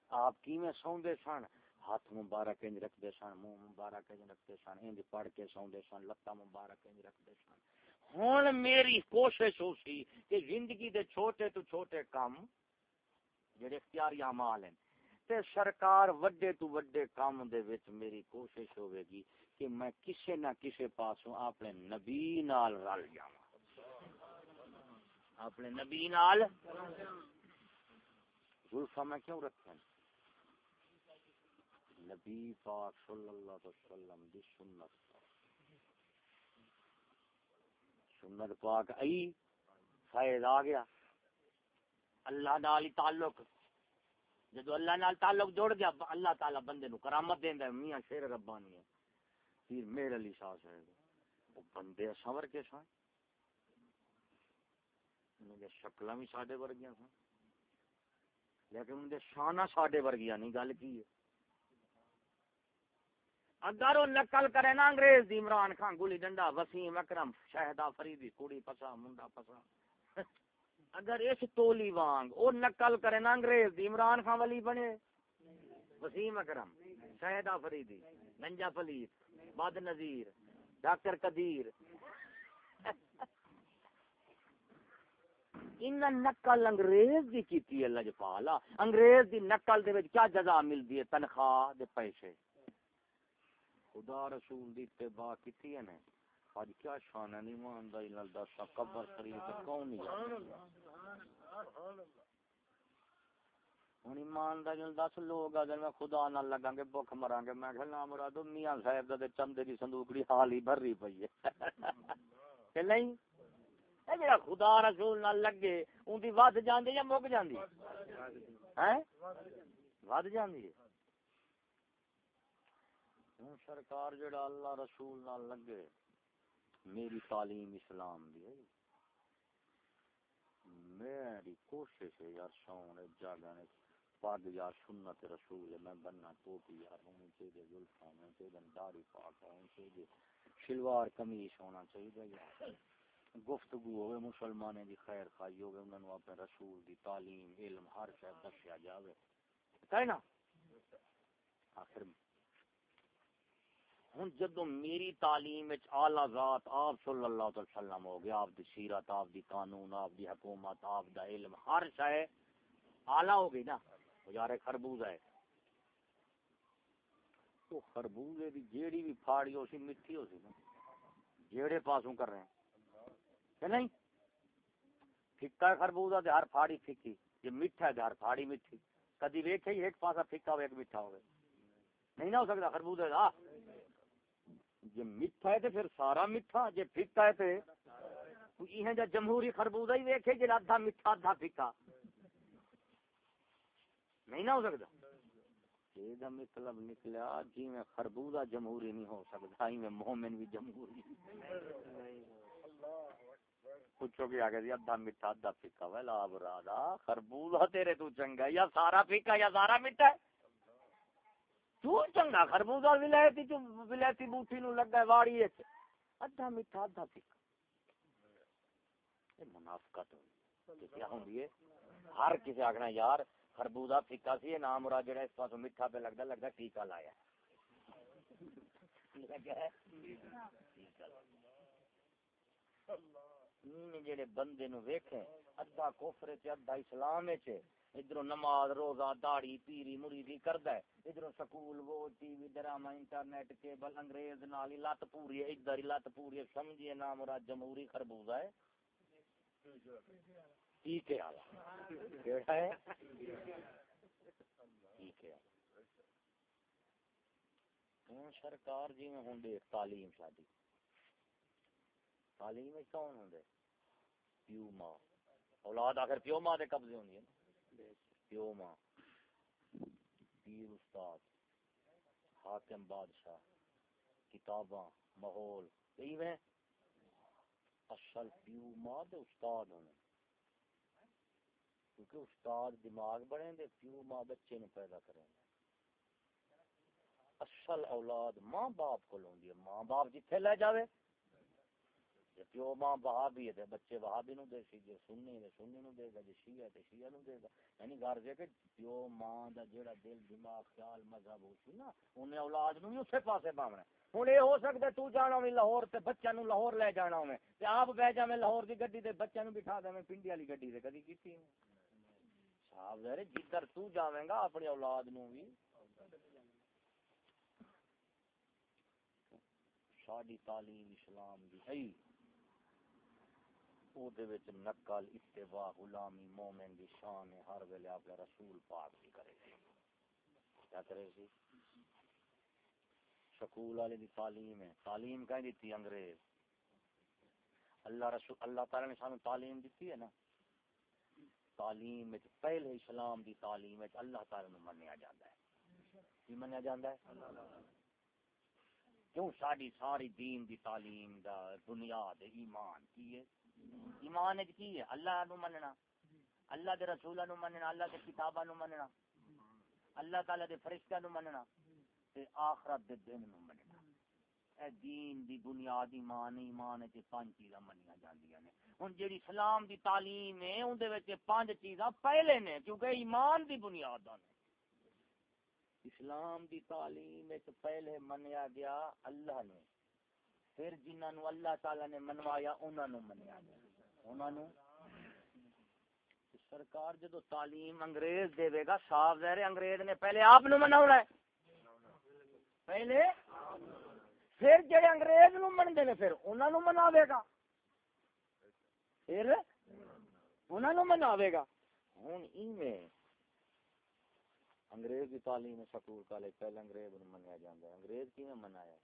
آپ کیویں سوندے سن؟ ہاتھ مبارک انج رکھتے سن، منہ مبارک انج رکھتے سن، انج پڑھ کے سوندے سن لتا مبارک انج رکھتے سن۔ ہوں میری کوشش ہو سی کہ زندگی دے چھوٹے تو چھوٹے کام جڑے اختیاری اعمال ہیں، تے سرکار وڈے تو وڈے کام دے وچ میری کوشش ہوے گی کہ میں کسے نہ کسے پاسوں اپنے نبی نال رل جاواں۔ اپنے نبی نال زلفا میں کیوں رکھے نبی پاک صلی اللہ علیہ وسلم دی سنت۔ سنت پاک آئی فیض آ گیا۔ اللہ نال تعلق۔ جدو اللہ نال تعلق جوڑ گیا، اللہ تعالی بندے نو کرامت دیندا ہے۔ میاں شیر ربانی ہے پھر میرے علی شاہ صاحب۔ وہ بندے سور کے سن۔ انہاں دی شکلاں بھی ساڈے ورگیاں سن۔ لیکن ان دے شانہ ساڈے ورگیاں نہیں۔ گل کی ہے؟ اگر وہ نقل کرے نا انگریز دی، عمران خان، گلی ڈنڈا، وسیم اکرم، شہدا فریدی کڑی پسا، منڈا پسا۔ اگر اس تولی وانگ او نقل کرے نا انگریز دی، عمران خان ولی بنے۔ وسیم اکرم، شہدا فریدی، ننجا پلیت بد نظیر ڈاکٹر قدیر۔ ان نقل انگریز دی کیتی ہے، لجپالا۔ انگریز دی نقل دے وچ کیا جزا ملدی ہے؟ تنخواہ دے پیسے خدا رسول دی اتباع کیتی ہے نے۔ اج کیا شان ہے، ایمان دا نال دس قبر شریف تے کون نہیں ہن ایمان دا نال دس لوگ اگر میں خدا نال لگاں گے بھوک مران گے۔ میں کہ نا مرادو، میاں صاحب دا تے چندے دی صندوقڑی حال ہی بھری پئی ہے۔ کہ نہیں؟ اے جڑا خدا رسول نال لگے، اون دی ود جاندی یا مک جاندی؟ ہیں ود جاندی ہے۔ ہوں، سرکار جڑا اللہ رسول نال لگے، میری تعلیم اسلام دی ہے۔ میری کوشش ہے یار سون جاگنے پگ یار سنت رسول ہے، میں بننا ٹوپی یار ہونی چاہیے زلفا ہونی چاہیے داڑھی پاک ہونی چاہیے شلوار قمیص ہونا چاہیے یار۔ گفتگو ہوئے مسلمانے دی خیر خائی ہوئے، انہوں نے اپنے رسول دی تعلیم، علم، ہر شاید دسیا جاوے۔ کہنا۔ آخر ہوں جدو میری تعلیم آلہ ذات آپ صلی اللہ علیہ وسلم ہو گیا، آپ دی سیرت، آپ دی قانون، آپ دی حکومت، آپ دا علم، ہر شے آلہ ہو گئی نا یار خربوز ہے۔ تو خربوزے دی جیڑی بھی پھاڑی ہو سی، مٹھی ہو سی نا، جیڑے پاسوں کر رہے ہیں۔ کہ نہیں؟ پھکا ہے خربوزہ دے ہر پھاڑی پھکی، یہ میٹھا ہے ہر پھاڑی میٹھی کدی ویکھے ہی ایک پاسا پھکا ہو ایک میٹھا ہوئے نہیں نہ ہو سکتا خربوزے دا۔ جی میٹھا ہے تو پھر سارا میٹھا جی پھکا ہے تو یہ جا جمہوری خربوزہ ہی ویکھے جڑا ادھا میٹھا ادھا پھیکا۔ نہیں نہ ہو سکتا یہ مطلب نکلیا جی میں خربوزہ جمہوری نہیں ہو سکتا ہی ہاں میں مومن بھی جمہوری۔ پوچھو کہ آگے جی ادھا میٹھا ادھا پھیکا۔ ویلا برادا خربوزہ تیرے تو چنگا یا سارا پھیکا یا سارا میٹھا ہے؟ تو چنگا خربوزہ ولایتی جو ولایتی بوٹی نو لگا ہے، واڑی وچ ادھا میٹھا، ادھا پھیکا یہ منافقت ہوئی۔ کیا ہوندی ہے ہر کسی آکھنا یار، خربوزہ پھیکا سی نام مراد جڑا اس پاسوں میٹھا پہ لگدا لگدا ٹیکا لایا۔ جڑے بندے نو ویکھیں ادھا کفر تے ادھا اسلام وچ ادھر نماز، روزہ، داڑھی، پیری مریدی کردا ہے۔ ادھر سکول وہ T V, drama, internet, cable, انگریز نال ہی لت پوری ہے، ادھر ہی لت پوری ہے۔ سمجھیے نام مراد جمہوری خربوزہ ہے۔ ٹھیک ہے کیڑا ہے؟ ٹھیک ہے ہوں ہاں، سرکار جی میں ہوں دیکھ تعلیم شادی تعلیم میں کون ہوں دے پیو ماں۔ اولاد آخر پیو ماں دے قبضے ہوندی ہے پیو ماں پیر استاد حاکم بادشاہ کتاباں ماحول یہی میں اصل پیو ماں دے استاد ہونے کیونکہ استاد دماغ بڑھیں دے پیو ماں بچے نو پیدا کریں دے اصل اولاد ماں باپ کو لوندی ہے ماں باپ جتھے لے جاوے جے پیو ماں وہابی ہے تے بچے وہابی نو دے سی جے سنی تے سنی نو دے گا، جے شیعہ ہے تے شیعہ نو دے گا۔ یعنی غرض ہے کہ پیو ماں دا جیڑا دل، دماغ، خیال، مذہب ہو سی نا انہیں اولاد نو بھی اسے پاسے پاونا ہوں یہ ہو سکتا ہے تو جانا ہوئی لاہور تے بچہ نو لاہور لے جانا ہوئے تے آپ بہ جا میں لاہور دی گڈی تے بچہ نو بٹھا دے میں پنڈی والی گڈی تے، کدی کیتی صاحب ظاہر جدھر تو جاویں گا، اپنی اولاد نو بھی۔ ساری تعلیم اسلام دی۔ ہے او دے وچ نقل، اتباع، غلامی، مومن دی شان ہے ہر ویلے اپنے رسول پاک دی کرے سی۔ کیا کرے سی؟ سکول والے دی تعلیم ہے۔ تعلیم کہیں دیتی انگریز؟ اللہ رسول، اللہ تعالی نے سانو تعلیم دیتی ہے نا؟ تعلیم وچ پہلے اسلام دی تعلیم وچ اللہ تعالی نو منیا جاندا ہے۔ کی منیا جاندا ہے؟ کیوں؟ ساری ساری دین دی تعلیم دا بنیاد ایمان کی ہے۔ ایمان جی کی ہے؟ اللہ نو مننا۔ اللہ دے رسولاں نو مننا، اللہ دے کتاباں نو مننا۔ اللہ تعالی دے فرشتہ نو مننا۔ تے آخرت دے دن نو مننا۔ اے دین دی بنیاد ایمان ایمان وچ جی پانچ چیزاں منیا جاندیاں نے۔ ہن جیڑی اسلام دی تعلیم ہے اون دے وچ پانچ چیزاں پہلے نے، کیونکہ ایمان دی بنیاد نے اسلام دی تعلیم وچ پہلے منیا گیا اللہ نے۔ پھر جنہاں نو اللہ تعالی نے منوایا، انہاں نو منیا گیا۔ انہاں نو؟ سرکار جدو تعلیم انگریز دے گا، صاف ظاہر انگریز نے پہلے آپ نو مناونا ہے۔ پہلے؟ پھر جڑے انگریز نو من دے پھر انہاں نو مناوے گا۔ پھر انہاں نو مناوے گا۔ ہن ایویں انگریز کی تعلیم سکول کالج، پہلے انگریز نو منیا جاندا ہے۔ انگریز کیویں منایا؟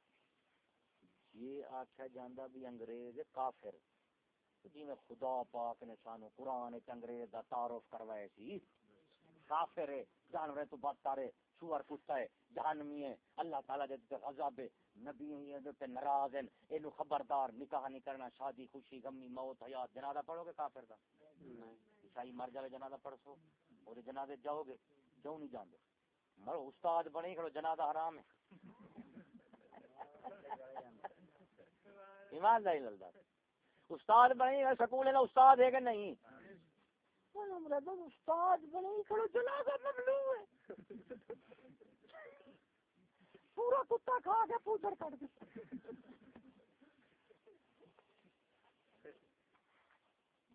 یہ آکھیا جاندا بھی انگریز کافر۔ جی میں خدا پاک نے سانو قرآن وچ انگریز دا تعارف کروایا سی۔ کافر ہے جانور تو بدتر ہے سور کتا ہے، جہنمی ہے۔ اللہ تعالی دے تے عذاب ہے۔ نبی ہیں دے تے ناراض ہیں۔ اینو خبردار نکاح نہیں کرنا، شادی، خوشی، غمی، موت، حیات۔ جنازہ پڑھو گے کافر دا؟ عیسائی مر جاوے جنازہ پڑھ اور جنازے جاؤ گے، کیوں نہیں جاندے؟ مرو، استاد بنے کھڑو، جنازہ حرام ہے۔ ایمان نہیں لگتا استاد بنے گا سکول ہے نا، استاد ہے کہ نہیں؟ استاد بنے کھڑو جنازہ ممنوع ہے۔ پورا کتا کھا کے پوچھر کٹ دیا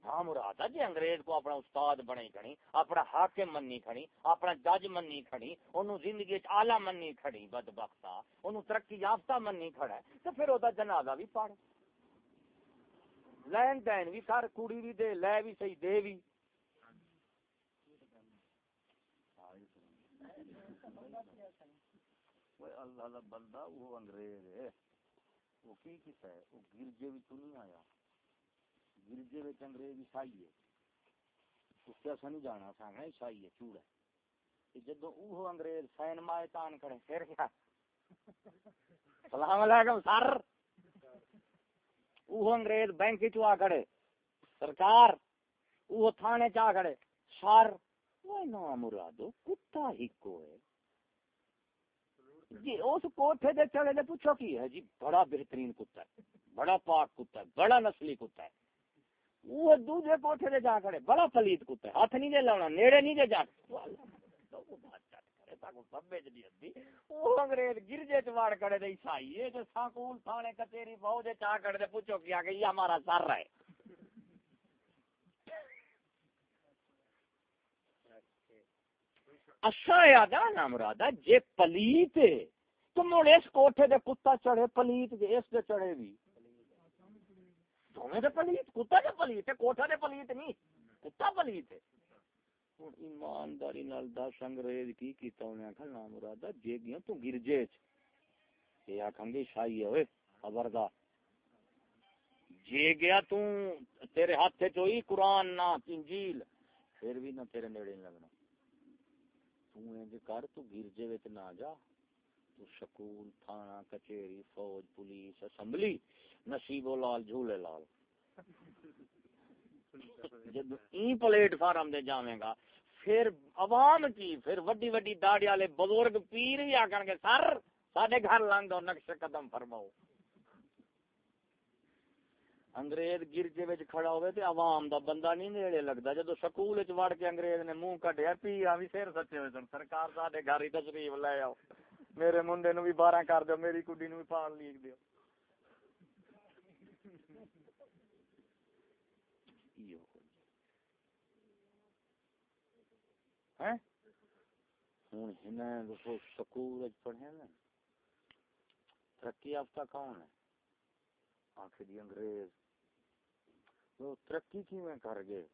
ہاں مراد جی انگریز کو اپنا استاد بنے کھڑی، اپنا حاکم منی کھڑی، اپنا جج منی کھڑی انہوں زندگی آلہ منی کھڑی بدبختہ انہوں ترقی یافتہ منی کھڑا ہے، تو پھر وہ جنازہ بھی پڑھ۔ لین دین بھی کر، کڑی بھی دے، لے بھی صحیح دے بھی اللہ دا بندہ وہ انگریز ہے۔ وہ کی کسا ہے؟ وہ گرجے بھی تو نہیں آیا۔ گرجے میں انگریز عیسائی ہے۔ اس سے اصا نہیں جانا سامنا عیسائی ہے، چوڑا جدو وہ انگریز سین مائے تان کرے پھر کیا؟ سلام علیکم، سر۔ وہ انگریز بینک چ کھڑے، سرکار۔ وہ تھانے چا کھڑے، سر۔ وہ نام مرادو، کتا ہی کو ہے۔ جی اس کوٹھے دے چڑھے دے پوچھو کی ہے؟ جی بڑا بہترین کتا ہے، بڑا پاک کتا ہے، بڑا نسلی کتا ہے۔ وہ دوسرے کوٹھے دے جا کھڑے، بڑا پلیت کتا ہے ہاتھ نہیں دے لاؤنا، نیڑے نہیں دے جا۔ انگریز گرجے دے عیسائی جو تھانے کچہری چا دے پوچھو کیا کہ یہ ہمارا سر ہے۔ اچھا یاد ہے نا جے پلیت تو مڑ اس کوٹھے دے کتا چڑھے، پلیت دے، اس دے چڑھے بھی دونوں دے پلیت، کتا دے پلیت ہے، کوٹھا دے پلیت نہیں۔ کتا پلیت ہے۔ ایمانداری نال دس انگریز کی کیتا، انہیں آخر نام مرادہ جے گیا تو گرجے چ۔ یہ آخان گے شاہی ہے خبردار۔ جے گیا تو تیرے ہاتھ چوئی قرآن، نہ انجیل۔ پھر بھی نہ تیرے نیڑے نہیں لگنا۔ تو انج کر، تو گرجے وچ نہ جا۔ تو سکول تھانہ کچہری، فوج، پولیس، اسمبلی، نصیب لال، جھولے لال۔ جب این پلیٹ فارم دے جاویں گا، پھر عوام کی، پھر وڈی وڈی داڑی والے بزرگ پیر ہی آکن گے، سر، ساڈے گھر لنگ دو، نقش قدم فرماؤ۔ انگریز گرجے وچ کھڑا ہوئے تے عوام دا بندہ نہیں نیڑے لگدا۔ جدو سکول وچ وڑ کے انگریز نے منہ کڈیا پی آ وی سر سچے ہوئے سن، سرکار، ساڈے گھر ہی تشریف لے آؤ۔ میرے منڈے نو بھی 12 کر دیو میری کڈی نو بھی پان لیک دیو ہوں ہن سکول پڑھے نا ترقی یافتہ کون ہے آخر انگریز ترقی کیویں کر گئے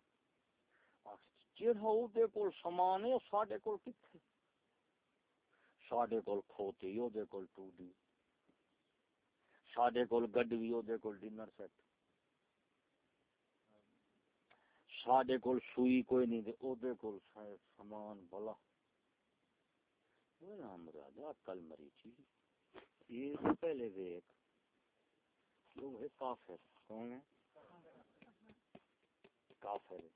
کول سامان ہے ساڈے کول کتنے ساڈے کول کھوتی او دے وہ ٹوڈی ساڈے کول گڈوی وہ ڈنر سیٹ۔ ساڈے کول سوئی کوئی نہیں تے او دے کول سامان بلا وہ نام راجا کل مری چی یہ پہلے دیکھ وہ ہے کافر۔ کون ہے؟ کافر۔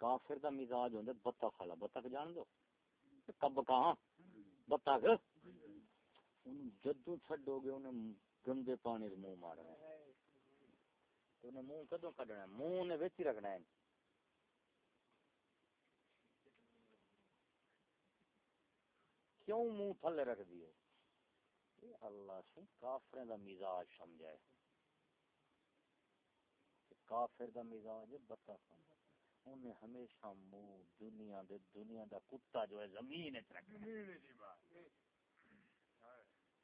کافر دا مزاج ہوندا بطخ والا۔ بطخ جان دو؟ کب کہاں؟ بطخ جدو چھڈو گے، انہیں گندے پانی سے منہ مارنا انہیں منہ کدو کڈنا منہ نے وچ رکھنا ہے۔ کیوں منہ تھلے رکھ دیے؟ اللہ سے کافر دا مزاج سمجھائے کافر دا مزاج بتا سمجھا انہیں ہمیشہ منہ دنیا دے دنیا دا کتا جو ہے زمین وچ رکھنا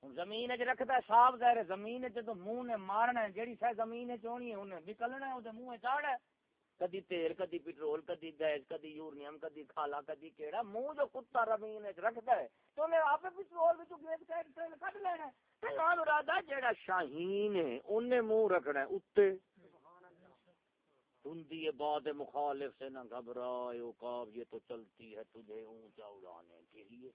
زمین چ رکھتا صاف ظاہر زمین جدو منہ نے مارنا ہے جیڑی شاید زمین چونی ہے انہیں نکلنا ہے منہ ہے۔ کدی تیل کدی کدی گیس کدی یورنیم کدی کھالا کدی کیڑا منہ جو کتا زمین رکھتا ہے تو انہیں آپ پٹرول گیس کٹ لینا ہے۔ جیڑا شاہین ہے انہیں منہ رکھنا ہے اتنے دھندی بات مخالف سے نہ گھبرائے اوقاب یہ تو چلتی ہے تجھے اونچا اڑانے کے لیے۔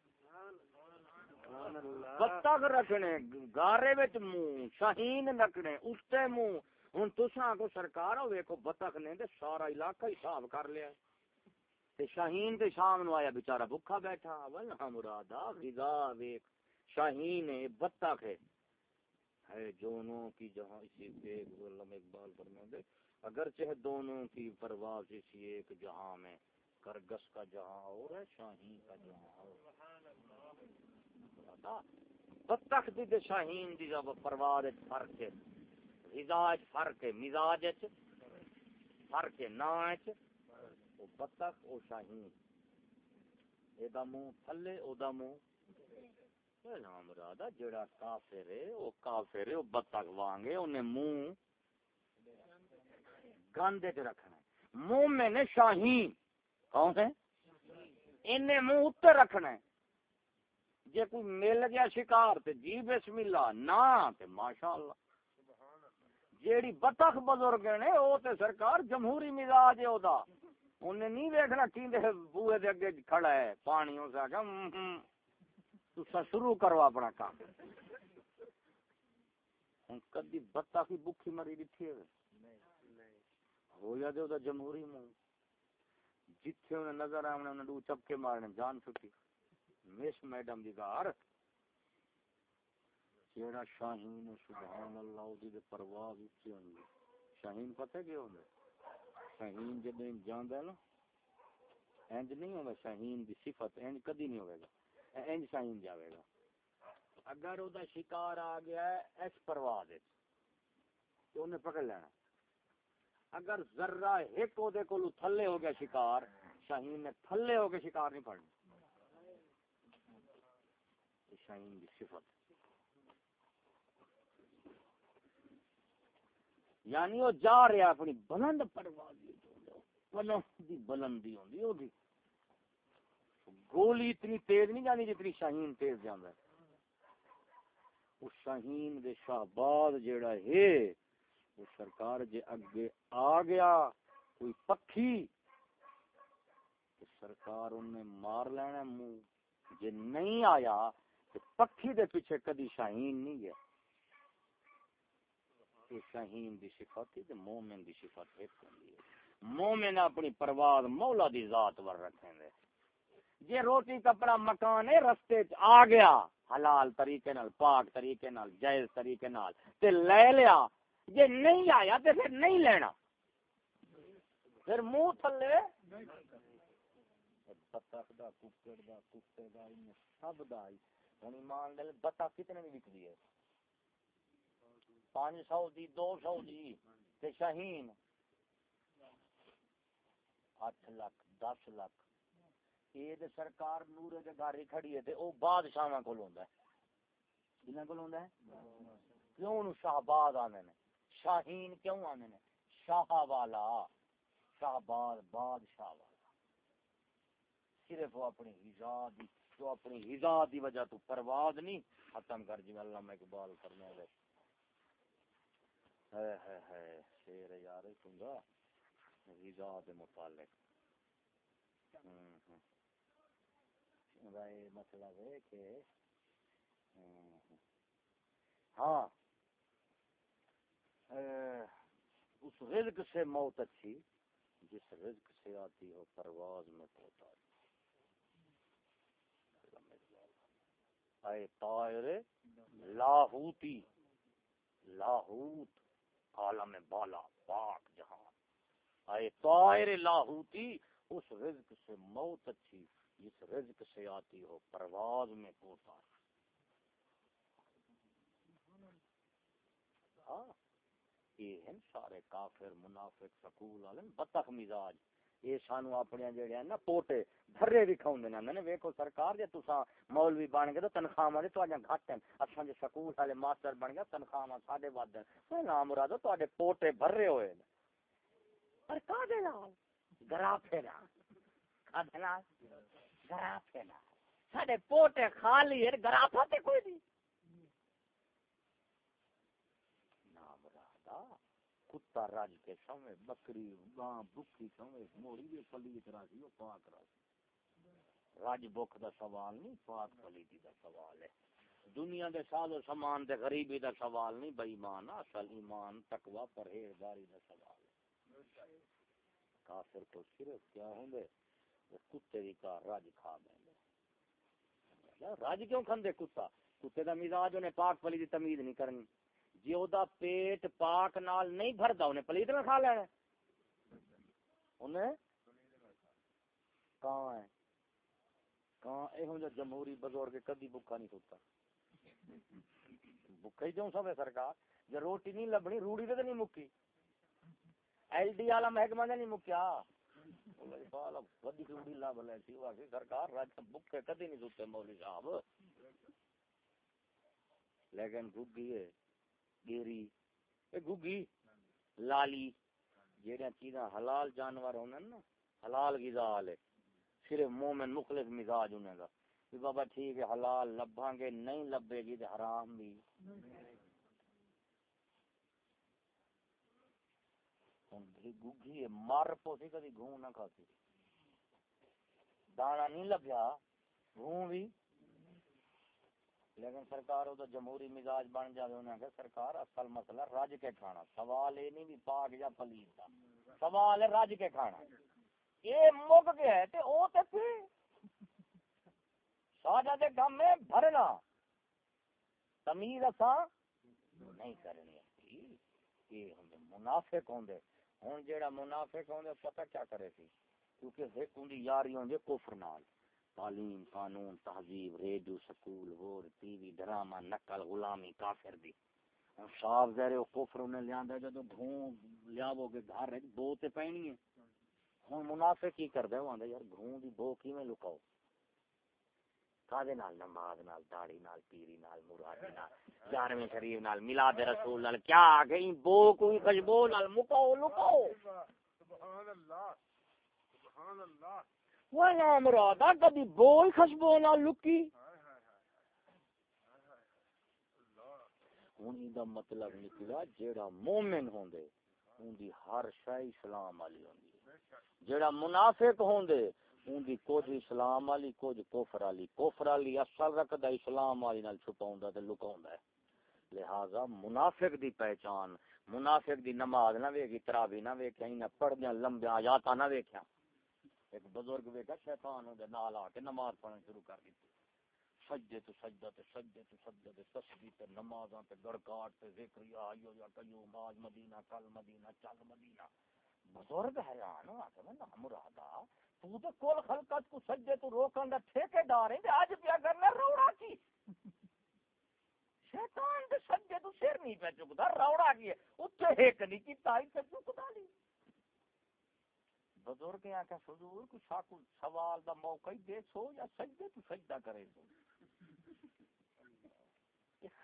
بتخ رکھنے، گارے وچ منہ شاہین رکھنے، استے منہ ہن تساں کو سرکار ہو ویکھو بتخ نے تے سارا علاقہ ہی صاف کر لیا۔ تے شاہین تے شام نو آیا، بیچارہ بھکھا بیٹھا۔ ول مرادا غذا ویکھ۔ شاہین ہے بتخ ہے۔ ہے جونوں کی جہاں اسی ایک علامہ اقبال فرماتے اگرچہ دونوں کی پرواز اسی ایک جہاں میں، کرگس کا جہاں اور ہے، شاہین کا جہاں اور۔ بطخ دی شاہین دی جب پرواز فرق ہے، مزاج فرق ہے، مزاج فرق ہے ناچ او بطخ او شاہین۔ اے دا منہ تھلے، او دا منہ۔ نام رادا، جڑا کافر ہے او کافر ہے او بطخ وانگے انہیں منہ گندے تے رکھنا ہے۔ منہ میں نے شاہین۔ کون سے؟ انہیں منہ اتر رکھنا ہے۔ جے کوئی مل گیا شکار تے جی بسم اللہ، نا تے ماشاءاللہ۔ جیڑی بطخ بزرگ نے وہ تے سرکار جمہوری مزاج ہے اودا انہیں نہیں دیکھنا کیندے بوئے دے اگے کھڑا ہے پانی اس آگا تو شروع کرو اپنا کام۔ ہن کدی بطخ کی بکھی مری دتھی ہے ہو یا دے جمہوری منہ۔ جتھے انہیں نظر آنے انہیں دو چپکے مارنے، جان چھٹی مش میڈم دی گار۔ جیڑا شاہین، سبحان اللہ دی دے پرواز اچھی ہوندی شاہین پتہ کیا ہوندا شاہین جدوں جاندا ہے نا انج نہیں ہوگا شاہین دی صفت انج کدی نہیں ہوگا انج شاہین جاوے گا۔ اگر او دا شکار آ گیا ہے، اس پرواز وچ تو انہیں پکڑ لینا۔ اگر ذرہ ایک او دے کولو تھلے ہو گیا شکار، شاہین نے تھلے ہو کے شکار نہیں پڑنا شاہین دی صفت۔ یعنی وہ جا رہا اپنی بلند پرواز دی بلندی ہوندی ہوگی گولی اتنی تیز نہیں جانی جتنی شاہین تیز جانا ہے۔ اس شاہین دے شہباز جیڑا ہے وہ سرکار جے اگے آ گیا، کوئی پکھی، تو سرکار انہیں مار لینا منہ۔ جے نہیں آیا، تو پکھی دے پیچھے کدی شاہین نہیں گیا۔ شاہین دی صفت تے مومن دی صفت ایک ہوندی ہے۔ مومن اپنی پرواز مولا دی ذات ور رکھیں دے۔ جے روٹی کپڑا مکان ہے، رستے چ آ گیا۔ حلال طریقے نال، پاک طریقے نال، جائز طریقے نال۔ تے لے لیا جے نہیں آیا تے پھر نہیں لینا۔ پھر منہ تھلے۔ بطخ دا ککڑ دا کتے دا سب دا۔ ہن ایمان بطخ کتنے دی وکدی ہے؟ پانچ سو دی دی تے شاہین۔ لاکھ لاکھ۔ سرکار نورے دے گاری کھڑی ہے تے او بادشاہاں کول ہوندا ہے۔ کنا کول ہوندا ہے؟ کیوں نو شہباز آنے نے؟ شاہین کیوں آنے نے؟ شاہ والا شہباز بادشاہ والا صرف وہ اپنی ہزا دی تو اپنی ہزا دی وجہ تو پرواز نہیں ختم کر جی اللہ اقبال کرنے دے ہے ہے ہے، شیر یار سنگا ہزا دے متعلق۔ بھائی مطلب ہے کہ ہاں۔ اس رزق سے موت اچھی، جس رزق سے آتی ہو، پرواز میں پہنچا اے طائر لاہوتی، لاہوت، عالم بالا، پاک جہاں اے طائر لاہوتی، اس رزق سے موت اچھی، جس رزق سے آتی ہو، پرواز میں پہنچا ہاں۔ یہ ہیں سارے کافر، منافق، سکول والے بطخ مزاج۔ یہ سانو اپنے جڑے ہیں نا پوٹے بھرے بھی کھاؤندے نے۔ میں نے ویکھو سرکار جے تساں مولوی بن گئے تو تنخواہ مارے تواڈیاں گھٹ ہیں۔ اساں جے سکول والے ماسٹر بن گئے تنخواہ ساڈے ود ہیں۔ اے نام مرادو تواڈے پوٹے بھرے ہوئے نے۔ پر کا دے نال؟ گرافے نال۔ کا دے نال؟ گرافے نال۔ ساڈے پوٹے خالی ہے گرافا تے کوئی نہیں۔ کتا رج کے سوے بکری، گاں بکھی سوے موڑی بھی پلیت راسی وہ پاک راسی رج بک دا سوال نہیں، پاک پلیتی دا سوال ہے۔ دنیا دے سال و سامان دے غریبی دا سوال نہیں بے ایمان اصل ایمان، تقوی، پرہیزگاری دا سوال ہے۔ کافر کو صرف کیا ہوں گے وہ کتے دی کا رج کھا دیں گے رج کیوں کھندے کتا؟ کتے دا مزاج انہیں پاک پلی دی تمیز نہیں کرنی۔ جی او دا پیٹ پاک نال نہیں بھردا، انہیں پلیت میں کھا لینا انہیں؟ کہاں ہے؟ کہاں اے ہوں جو جمہوری بزرگ کدی بکا نہیں سوتا۔ بکا ہی کیوں سب سرکار؟ جو روٹی نہیں لبنی، روڑی تے نہیں مکی۔ ایل ڈی والا محکمہ نے نہیں مکیا۔ جی روڑی لا بلے سی۔ واقعی سرکار راج بکے کدی نہیں سوتے مولوی صاحب۔ لیکن گگی ہے۔ گیری گگی، لالی جہاں چیزاں حلال جانور ہونے نا، حلال غذا والے صرف مومن مخلص مزاج انہیں کا کہ بابا ٹھیک ہے، حلال لبھاں گے، نہیں لبے گی تو حرام بھی۔ گھی مر پوسی کدی گھوں نہ کھاتی دانا نہیں لبیا گھوں بھی۔ لیکن سرکار وہ جمہوری مزاج بن جائے انہیں کہ سرکار اصل مسئلہ رج کے کھانا، سوال یہ نہیں بھی پاک یا پلیت کا سوال ہے رج کے کھانا۔ یہ مک گیا ہے تے او تے پھر ساجا دے گم میں بھرنا۔ تمیز اساں نہیں کرنی۔ اے یہ منافق ہوندے ہوں جیڑا منافق ہوندے پتہ کیا کرے سی؟ کیونکہ ایک ہوندی یاری ہوندی کفر نال۔ تعلیم، قانون، تہذیب، ریڈیو، سکول، ہور، ٹی وی، ڈرامہ، نقل، غلامی، کافر دی۔ صاف ظاہر او کفر انہیں لیاندا جدوں گھوں لیاو گے، گھر بو تے پینی ہے۔ ہوں منافق کی کردا ہے آندا یار گھوں دی بو کیویں لکاؤ؟ کادے نال؟ نماز نال، داڑھی نال، پیری نال، مرادی نال، گیارہویں شریف نال، میلاد رسول نال، کیا گئی بو کوئی خوشبو نال مکاؤ، لکاؤ۔ سبحان اللہ سبحان اللہ۔ وہ نام مرادا کدی بو ہی خوشبو نال لکی؟ ہائے ہوں دا مطلب نکلا جیڑا مومن ہوندے اون دی ہر شے اسلام والی ہوندی۔ جیڑا منافق ہوندے اون دی کچھ اسلام والی کچھ کفر والی۔ کفر والی اصل رکھدا اسلام والی نال چھپاوندا تے لکاوندا ہے۔ لہذا منافق دی پہچان، منافق دی نماز نہ ویکھی، تراوی نہ ویکھیا نہ پڑھدیاں لمبے آیات نہ ویکھیا ایک بزرگ ویکھا، شیطان اون دے نال آ کے نماز پڑھنا شروع کر دتی۔ سجدے تو سجدہ تے سجدے تو سجدہ تے تسبیح تے نمازاں تے گڑکاٹ تے ذکر، یا ایو یا قیوم آج مدینہ، کل مدینہ، چل مدینہ۔ بزرگ حیران ہوا کہ میں نام مرادا تو تے کل خلقت کو سجدے تو روکن دا ٹھیکے دار ہے اج پیا کرنا روڑا کی؟ شیطان دے سجدے تو سر نہیں پہ چکدا، روڑا کی ہے؟ اوتے ایک نہیں کیتا ایتھے چکدا نہیں۔ بزرگ آخیا حضور کو ساکو سوال دا موقع ہی دے، سو یا سجدے تو سجدہ کرے سو۔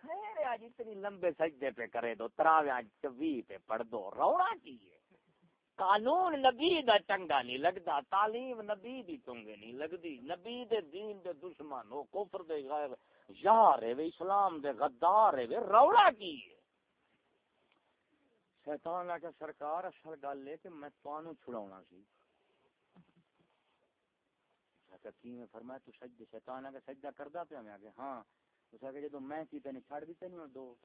خیر آج اتنی لمبے سجدے پہ کرے دو تراوے آج چوی پہ پڑھ دو روڑا کی قانون نبی دا چنگا نہیں لگدا تعلیم نبی دی چنگے نہیں لگدی نبی دے دین دے دشمن ہو، کفر دے غیر، یار ہے اسلام دے غدار ہے، وے روڑا کی ہے؟ شیطان آ سرکار اصل گل ہے کہ میں تانوں چھڑاونا سی۔ کہ کیویں فرمایا، تو سجدے شیطان آ کے سجدہ کردا پیا؟ میں کہ ہاں۔ اس کہ جدوں میں کیتے نہیں چھڑ دیتے نہیں دو۔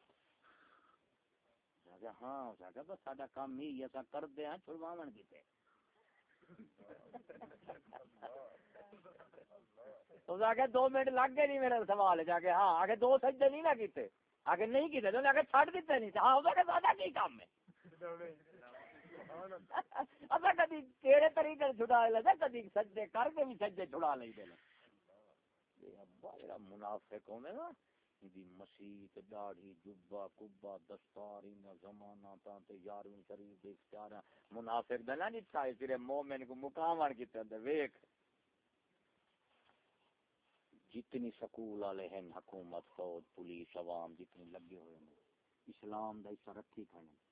کہ ہاں۔ اس کہ بس ساڈا کام ہی ایسا کر دے ہیں چھڑواون کیتے؟ اس آگے دو منٹ لگ گئے نہیں میرے سوال جا کے ہاں۔ آگے دو سجدے نہیں نہ کیتے؟ آگے نہیں کیتے؟ تو آگے چھڑ دیتے نہیں۔ ہاں اس آگے ساڈا کی کام ہے؟ کدی طریقے چھڑا لے کدی سجدے کر کے بھی سجدے چھڑا لے دے ابا جڑا منافق نا دی داڑھی جبا کبا دستار زمانہ تا تے یارویں شریف دے اختیار منافق دا نہ ہے تیرے مومن کو مقامن کیتے دے ویکھ جتنی سکول والے ہیں حکومت فوج پولیس عوام جتنے لگے ہوئے ہیں اسلام دا حصہ رکھی کھڑے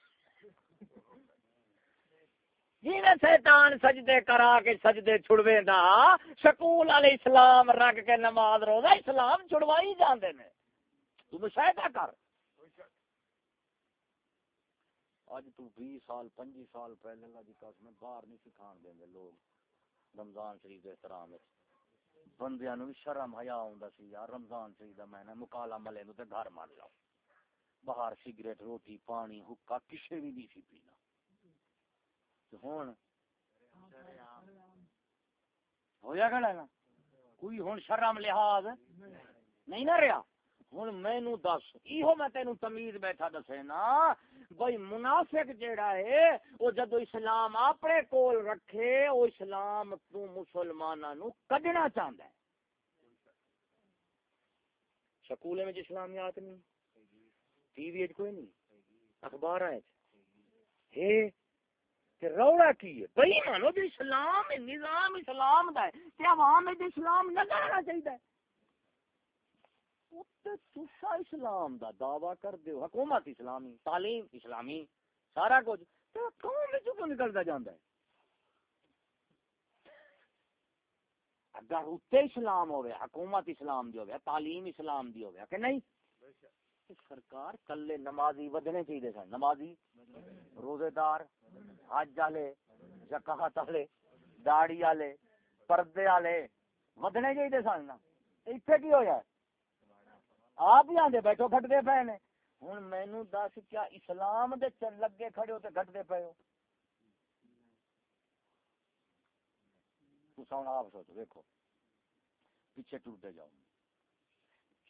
نے جیویں شیطان سجدے کرا کے سجدے چھڑوے دا، سکول والے اسلام رکھ کے نماز روزہ اسلام چھڑوائی جاندے نے۔ تو مشاہدہ کر۔ اج تو 20 سال 25 سال پہلے اللہ دی قسم باہر نہیں سکھان دیں لوگ رمضان شریف دے احترام وچ۔ بندیاں نو شرم حیا ہوندا سی، یار رمضان شریف دا مہینہ مکالا ملے نو تے گھر مار جاؤ باہر سگریٹ، روٹی، پانی حکا کسے بھی نہیں سی پینا۔ ہوں ہویا کھڑا نا کوئی ہوں شرم لحاظ نہیں نہ رہا ہوں مینو دس یہ میں تینوں تمیز بیٹھا دسے نا بھائی منافق جیڑا ہے وہ جدو اسلام اپنے کول رکھے وہ اسلام تو مسلمانوں نو کڈنا چاہتا ہے سکول میں اسلامیات نہیں ٹی وی کوئی نہیں اخبار ہے روڑا کی ہے؟ بھائی مانو جو اسلام ہے نظام اسلام دا ہے۔ کہ عوام اسلام نظر آنا چاہیے تسا اسلام دا دعویٰ کر دیو حکومت اسلامی تعلیم اسلامی سارا کچھ۔ تو قوم کیوں نکلتا جاندا ہے؟ اگر اتنے اسلام ہوئے حکومت اسلام دی ہوئے تعلیم اسلام دی ہوئے کہ نہیں؟ سرکار کلے نمازی ودنے چاہیے سن۔ نمازی روزے دار حج والے زکات والے داڑی والے پردے والے ودنے چاہیے سن۔ نا اتنے کی ہوا آپ ہی آدھے بیٹھو کٹتے پے نے۔ ہوں مینو دس کیا اسلام دے چل لگے کھڑے ہو تو کٹتے پے ہو۔ ہوں آپ سوچو دیکھو پیچھے ٹرتے جاؤ۔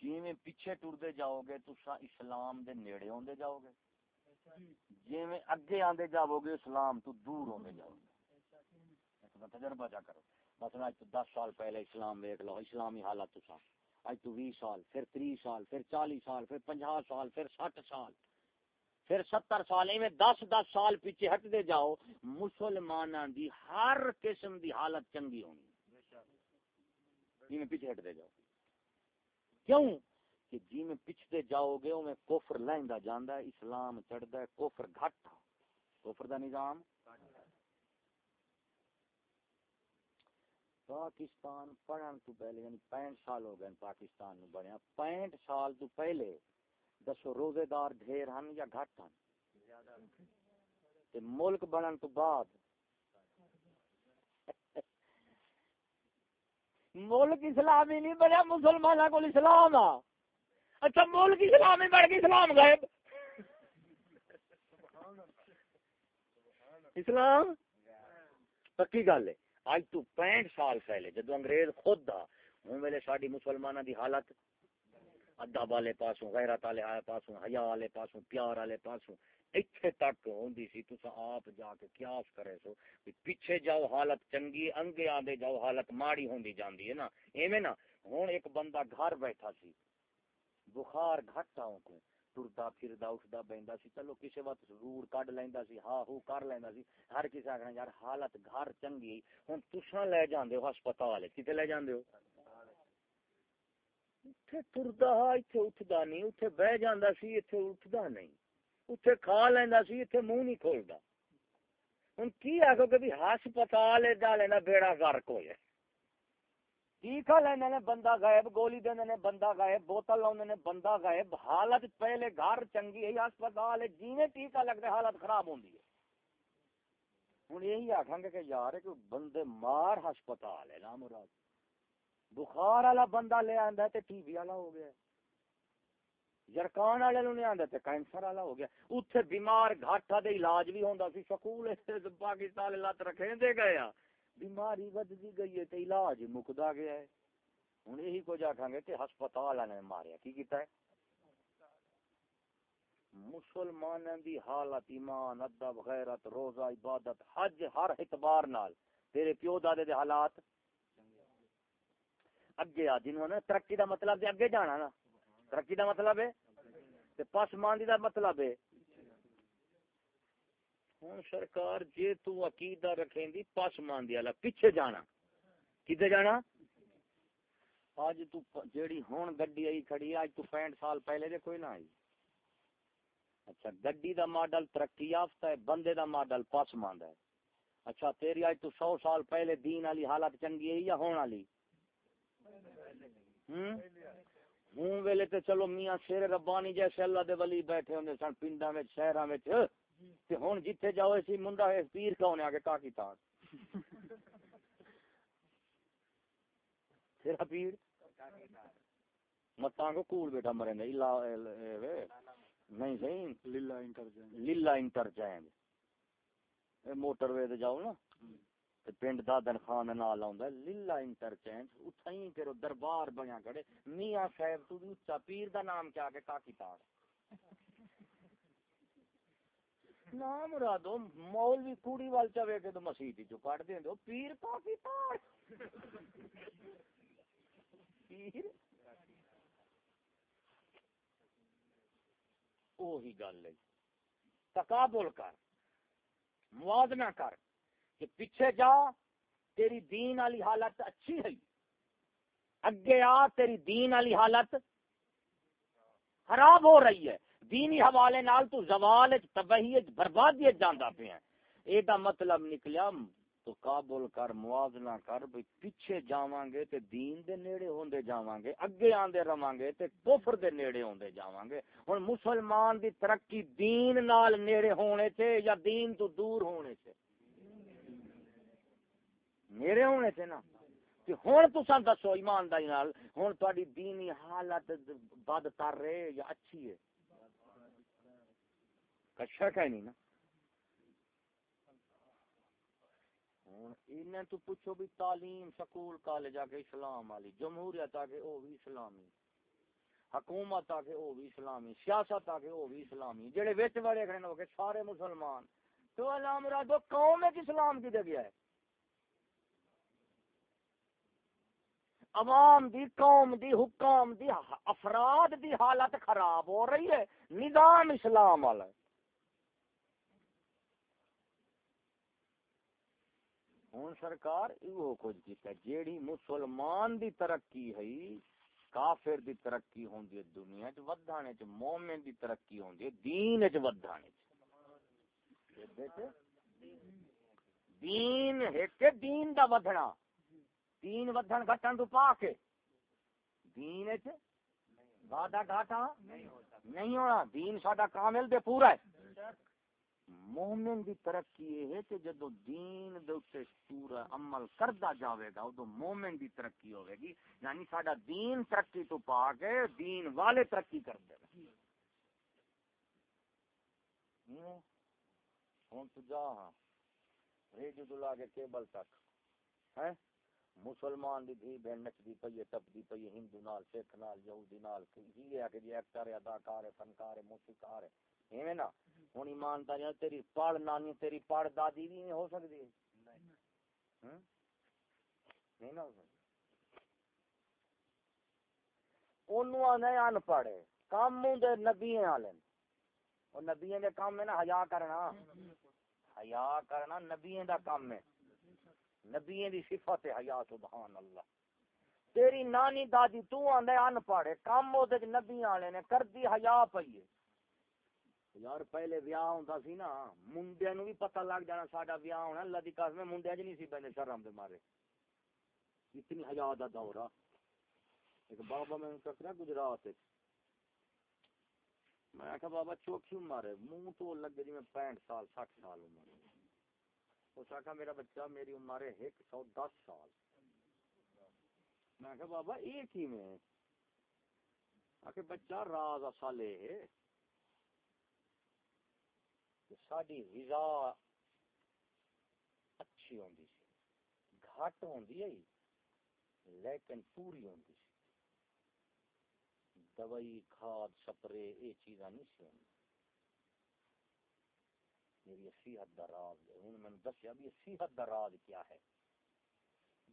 جی میں پیچھے ٹرتے جاؤ گے تو اسلام دے نیڑے آدھے جاؤ گے۔ جی میں اگے آدھے جاؤ گے اسلام تو دور آدھے جاؤ گے۔ تجربہ جا کرو۔ مثلا اج تو دس سال پہلے اسلام ویک لو اسلامی حالت تو اج تو بھی سال پھر تری سال پھر چالیس سال پھر پنجا سال پھر سٹھ سال پھر ستر سال۔ میں دس دس سال پیچھے ہٹتے جاؤ مسلمان دی ہر قسم دی حالت چنگی ہونی۔ میں پیچھے ہٹتے جاؤ۔ کیوں کہ جی میں پچھتے جاؤ گے میں کوفر لہندا جاندا ہے اسلام چڑھدا ہے کوفر گھٹ کوفر دا نظام۔ پاکستان پڑھن تو پہلے یعنی پینٹ سال ہو گئے پاکستان نو بنیا پینٹ سال تو پہلے دسو روزے دار ڈھیر ہن یا گھٹ ہن؟ تے ملک بنن تو بعد ملک اسلامی نہیں بنیا مسلمانوں کو اسلام آ۔ اچھا ملک اسلامی بڑھ کے اسلام غائب۔ اسلام؟ پکی گل ہے۔ اج تو پینٹ سال پہلے، جدو انگریز خود دا ہوں ویلے ساری مسلمانوں دی حالت ادب والے پاسوں، غیرت والے پاسوں، حیا والے پاسوں، پیار والے پاسوں۔ اتنے تک ہوندی سی تو آپ جا کے قیاس کرے سو پیچھے جاؤ حالت چنگی انگے آدھے جاؤ حالت ماڑی ہوندی جاندی ہے نا ایویں نا ہوں ایک بندہ گھر بیٹھا سی بخار گھٹ آؤں کو ٹردا پھردا اٹھدا بہندا سی چلو کسے وقت روڑ کڈ لیندا سی ہاں ہو کر لیندا سی ہر کسے آکھنا یار حالت گھر چنگی ہن تساں لے جاندے ہو ہسپتال کتے لے جاندے ہو اتھے ٹردا ایتھے اٹھدا نہیں اتھے بہ جاندا سی ایتھے اٹھدا نہیں اتھے کھا لینا سی، اتھے منہ نہیں کھولتا ہوں کی آخو کہ ہسپتال ایڈا لینا بیڑا گرک ہو جائے ٹیکا لینا نے؟ بندہ غائب، گولی دینے نے، بندہ غائب، بوتل لاؤنے نے، بندہ غائب۔ حالت پہلے گھر چنگی ہے، ہسپتال ہے، جینے ٹیکا لگتا حالت خراب ہوندی ہے۔ ہوں یہی آخان گے کہ یار کہ بندے مار ہسپتال ہے، نا مراد۔ بخار والا بندہ لے آندا تے ٹی وی والا ہو گیا۔ جرکان والے نو نہیں آندا تے کینسر والا ہو گیا اوتھے بیمار گھاٹا دے علاج بھی ہوندا سی سکول پاکستان لت رکھے دے گئے بیماری ودتی گئی ہے تے علاج مکدا گیا ہے ہن یہی کچھ آکھاں گے کہ ہسپتال والے نے ماریا کی کیتا ہے مسلمانوں دی حالت ایمان ادب غیرت روزہ عبادت حج ہر اعتبار نال تیرے پیو دادے دے حالات اگے آ جنہوں نے ترقی دا مطلب دے اگے جانا نا ترقی دا مطلب ہے تے پسماندی دا مطلب ہے۔ ہوں سرکار جے تو عقیدہ رکھیں دی پسماندی والا، پیچھے جانا۔ کدھر جانا؟ آج تو جیڑی ہون گڈی آئی کھڑی آج تو پینٹ سال پہلے دے کوئی نہ آئی۔ اچھا گڈی دا ماڈل، ترقی یافتہ ہے، بندے دا ماڈل پسماند ہے۔ اچھا تیری آج تو سو سال پہلے دین والی حالت چنگی ہے یا ہون والی؟ ہوں ہوں ویلے تے چلو میاں شیر ربانی جیسے اللہ دے ولی بیٹھے ہوندے سن پنڈاں وچ شہراں وچ۔ تے ہن جتھے جاؤ اسی منڈا ہے پیر کون ہے کہ کا کی تاں تیرا پیر؟ متاں کو کول بیٹھا مرے نہیں لا نہیں صحیح للہ انٹرجن لیلا انٹرچینج موٹر وے تے جاؤ نا۔ پنڈ دادن خان دے نال آوندا لیلا انٹرچینج اتھائی تیرو دربار بنیا کڑے میاں صاحب تو اونچا پیر دا نام کیا کہ کاکی تاڑ۔ نام مرادو مولوی کوڑی وال چوے کے تو مسیح چ کٹ دین دو پیر کاکی تاڑ۔ پیر؟ اوہی گل ہے۔ تقابل کر، موازنہ کر۔ کہ پیچھے جا، تیری دین والی حالت اچھی ہے۔ اگے آ، تیری دین والی حالت خراب ہو رہی ہے۔ دینی حوالے نال تو زوال تباہی بربادی جانا پیا۔ یہ مطلب نکلیا، تو قابل کر، موازنہ کر، بھئی پیچھے جاواں گے تے دین دے نیڑے ہوندے جاواں گے اگے آندے رواں گے تے کفر دے نیڑے ہوندے جاواں گے ہن مسلمان دی ترقی دین نال نیڑے ہونے تے یا دین تو دور ہونے تے؟ نیڑے ہونے تے نا تے ہن تساں دسو ایمانداری نال ہن تہاڈی دینی حالت بد تر رہے یا اچھی ہے۔ کچھ ہے نہیں نا۔ ہوں انہیں تو پوچھو بھی تعلیم سکول، کالج آ کے اسلام والی، جمہوریت آ کے وہ بھی اسلامی، حکومت آ کے وہ بھی اسلامی، سیاست آ کے وہ بھی اسلامی جہے وچ بڑے کھڑے ہو کے سارے مسلمان، تو اللہ مرادو قوم ایک اسلام کی دے گیا ہے؟ عوام دی قوم دی حکام دی افراد دی حالت خراب ہو رہی ہے، نظام اسلام والا۔ ہوں سرکار وہ کچھ کیتا جیڑی مسلمان دی ترقی ہے، کافر دی ترقی ہوندی ہے دنیا چ، ودھانے چ، مومن دی ترقی ہوندی ہے، دین چ ودھانے چ۔ دین ایک دین دا ودھنا؟ دین ودھن گھٹن تو پا کے۔ دین چ وعدہ گھاٹا نہیں ہونا۔ دین ساڈا کامل دے پورا ہے مومن دی ترقی یہ ہے کہ جدو دین دے اوتے پورا عمل کردا جاوے گا ادو مومن دی ترقی ہوے گی۔ یعنی ساڈا دین ترقی تو پا کے دین والے ترقی کر دے گا ہوں تو جا ہاں۔ ریڈیو تو لا کے کیبل تک۔ ہے مسلمان دی دھی بہن نچدی پئی ہے ٹپدی پئی ہے ہندو نال سکھ نال یہودی نال یہ ہے کہ جی ایکٹر ہے اداکار ہے فنکار ہے موسیقار ہے ایویں نا؟ ہوں ایمانداری تیری پڑ نانی تیری پڑ دادی بھی نہیں ہو سکتی نہیں نا ان پڑھ۔ کام دے نبی والے اور نبی دے کام ہے نا حیا کرنا۔ حیا کرنا نبی دا کام ہے۔ نبی دی صفت ہے حیا سبحان اللہ تیری نانی دادی تو آندا ان پڑھ کام او دے نبی والے نے کر دی حیا پئی یار، پہلے ویاہ ہوندا سی نا منڈیا نو بھی پتہ لگ جانا ساڈا ویاہ ہونا۔ اللہ دی قسم منڈیا چ نہیں سی بندے شرم دے مارے۔ اتنی حیا دا دور آ۔ ایک بابا میں ککرا گجرات میں آخیا بابا چوکھی مارے، منہ تو لگے جی میں پینٹ سال سٹھ سال عمر اس آخیا میرا بچہ میری عمر ہے ایک سو دس سال۔ میں آخیا بابا یہ کی میں؟ آخر بچہ راز اصالے ہے۔ ساری غذا اچھی ہوندی سی، گھٹ ہوندی ہے، لیکن پوری ہوندی سی۔ دوائی، کھاد، سپرے، یہ چیزاں نہیں سی ہوندی۔ میری صحت دا راز ہے۔ ہوں، میں دسیا بھی صحت دا راز کیا ہے۔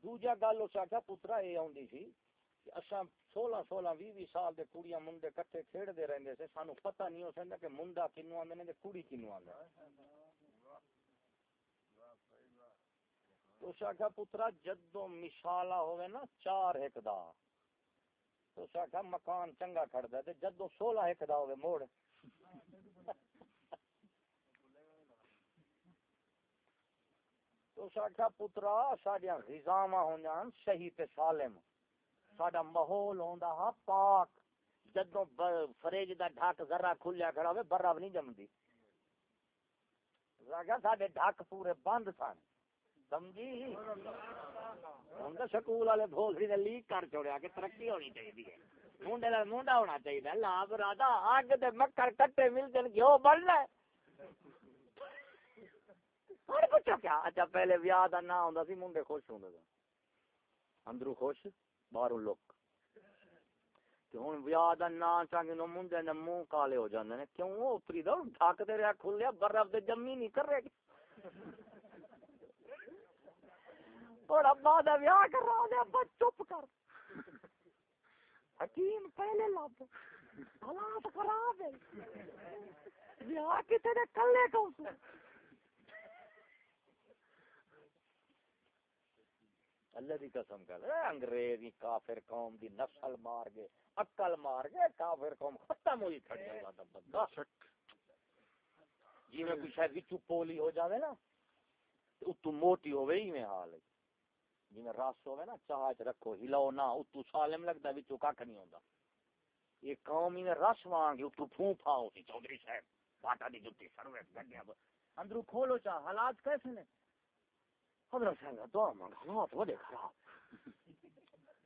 دوجا گل اس آخیا پترا یہ آندی سی کہ اساں سولہ سولہ بھی بھی سال دے کڑیاں منڈے کٹھے کھیڑتے رہتے سے سانو پتہ نہیں ہو سکتا کہ منڈا کنو آدھے نے کڑی کنو آدھے تو آخیا پترا جدو مشالا ہوئے نا، چار ایک دا۔ تو آخیا مکان چنگا کھڑتا ہے جدو سولہ ایک دا ہوئے موڑ۔ تو اس آخیا پترا سڈیا غذاواں ہو جان صحیح تے سالم۔ ساڈا ماحول ہوندا ہا پاک۔ جدوں فریج دا ڈھک ذرا کھلیا کھڑا ہوے برا نہیں جمدی۔ راگا ساڈے ڈھک پورے بند سن۔ سمجھی؟ ہوں تو سکول والے بھوسڑی نے لیک کر چھوڑیا کہ ترقی ہونی چاہیے منڈے کا منڈا ہونا چاہیے لا برادا اگ دے مکر کٹے مل جن گیو ملتے گھیو بڑھنا پوچھو کیا؟ اچھا پہلے ویاہ کا نام ہوندا سی منڈے خوش ہوں اندرو خوش، باہروں لک ہوں ویاہ کا نام چنگ نو منڈے نے منہ کالے ہو جاندے نے۔ کیوں اتری دو ڈھک دے رہا کھلیا، برف دے جمی نہیں کر رہے اور ابا دا ویاہ کر رہا ہے ابا چپ کر۔ حکیم پہلے لب۔ حالات خراب ہے ویاہ کتے دے کلے کو اللہ دی قسم کر اے انگریزی کافر قوم دی نسل مار گئے عقل مار گئے کافر قوم ختم ہوئی، کھڑی ہے اللہ دا بندہ۔ جی میں کوئی شاید وچوں پولی ہو جاوے نا اتو موٹی ہوے ہی میں حال ہے۔ جی میں رس ہوے نا چاہ چ رکھو، ہلاؤ نہ اتو سالم لگدا وچوں کھ نہیں ہوندا۔ یہ قوم ہی میں رس وانگ اتو پھوں پھاؤ سی، چودھری صاحب، باٹا دی جُتی، سروے گڈیا اندرو کھولو چا حالات کیسے نے؟ حضرت صاحب دعا مانگ حالات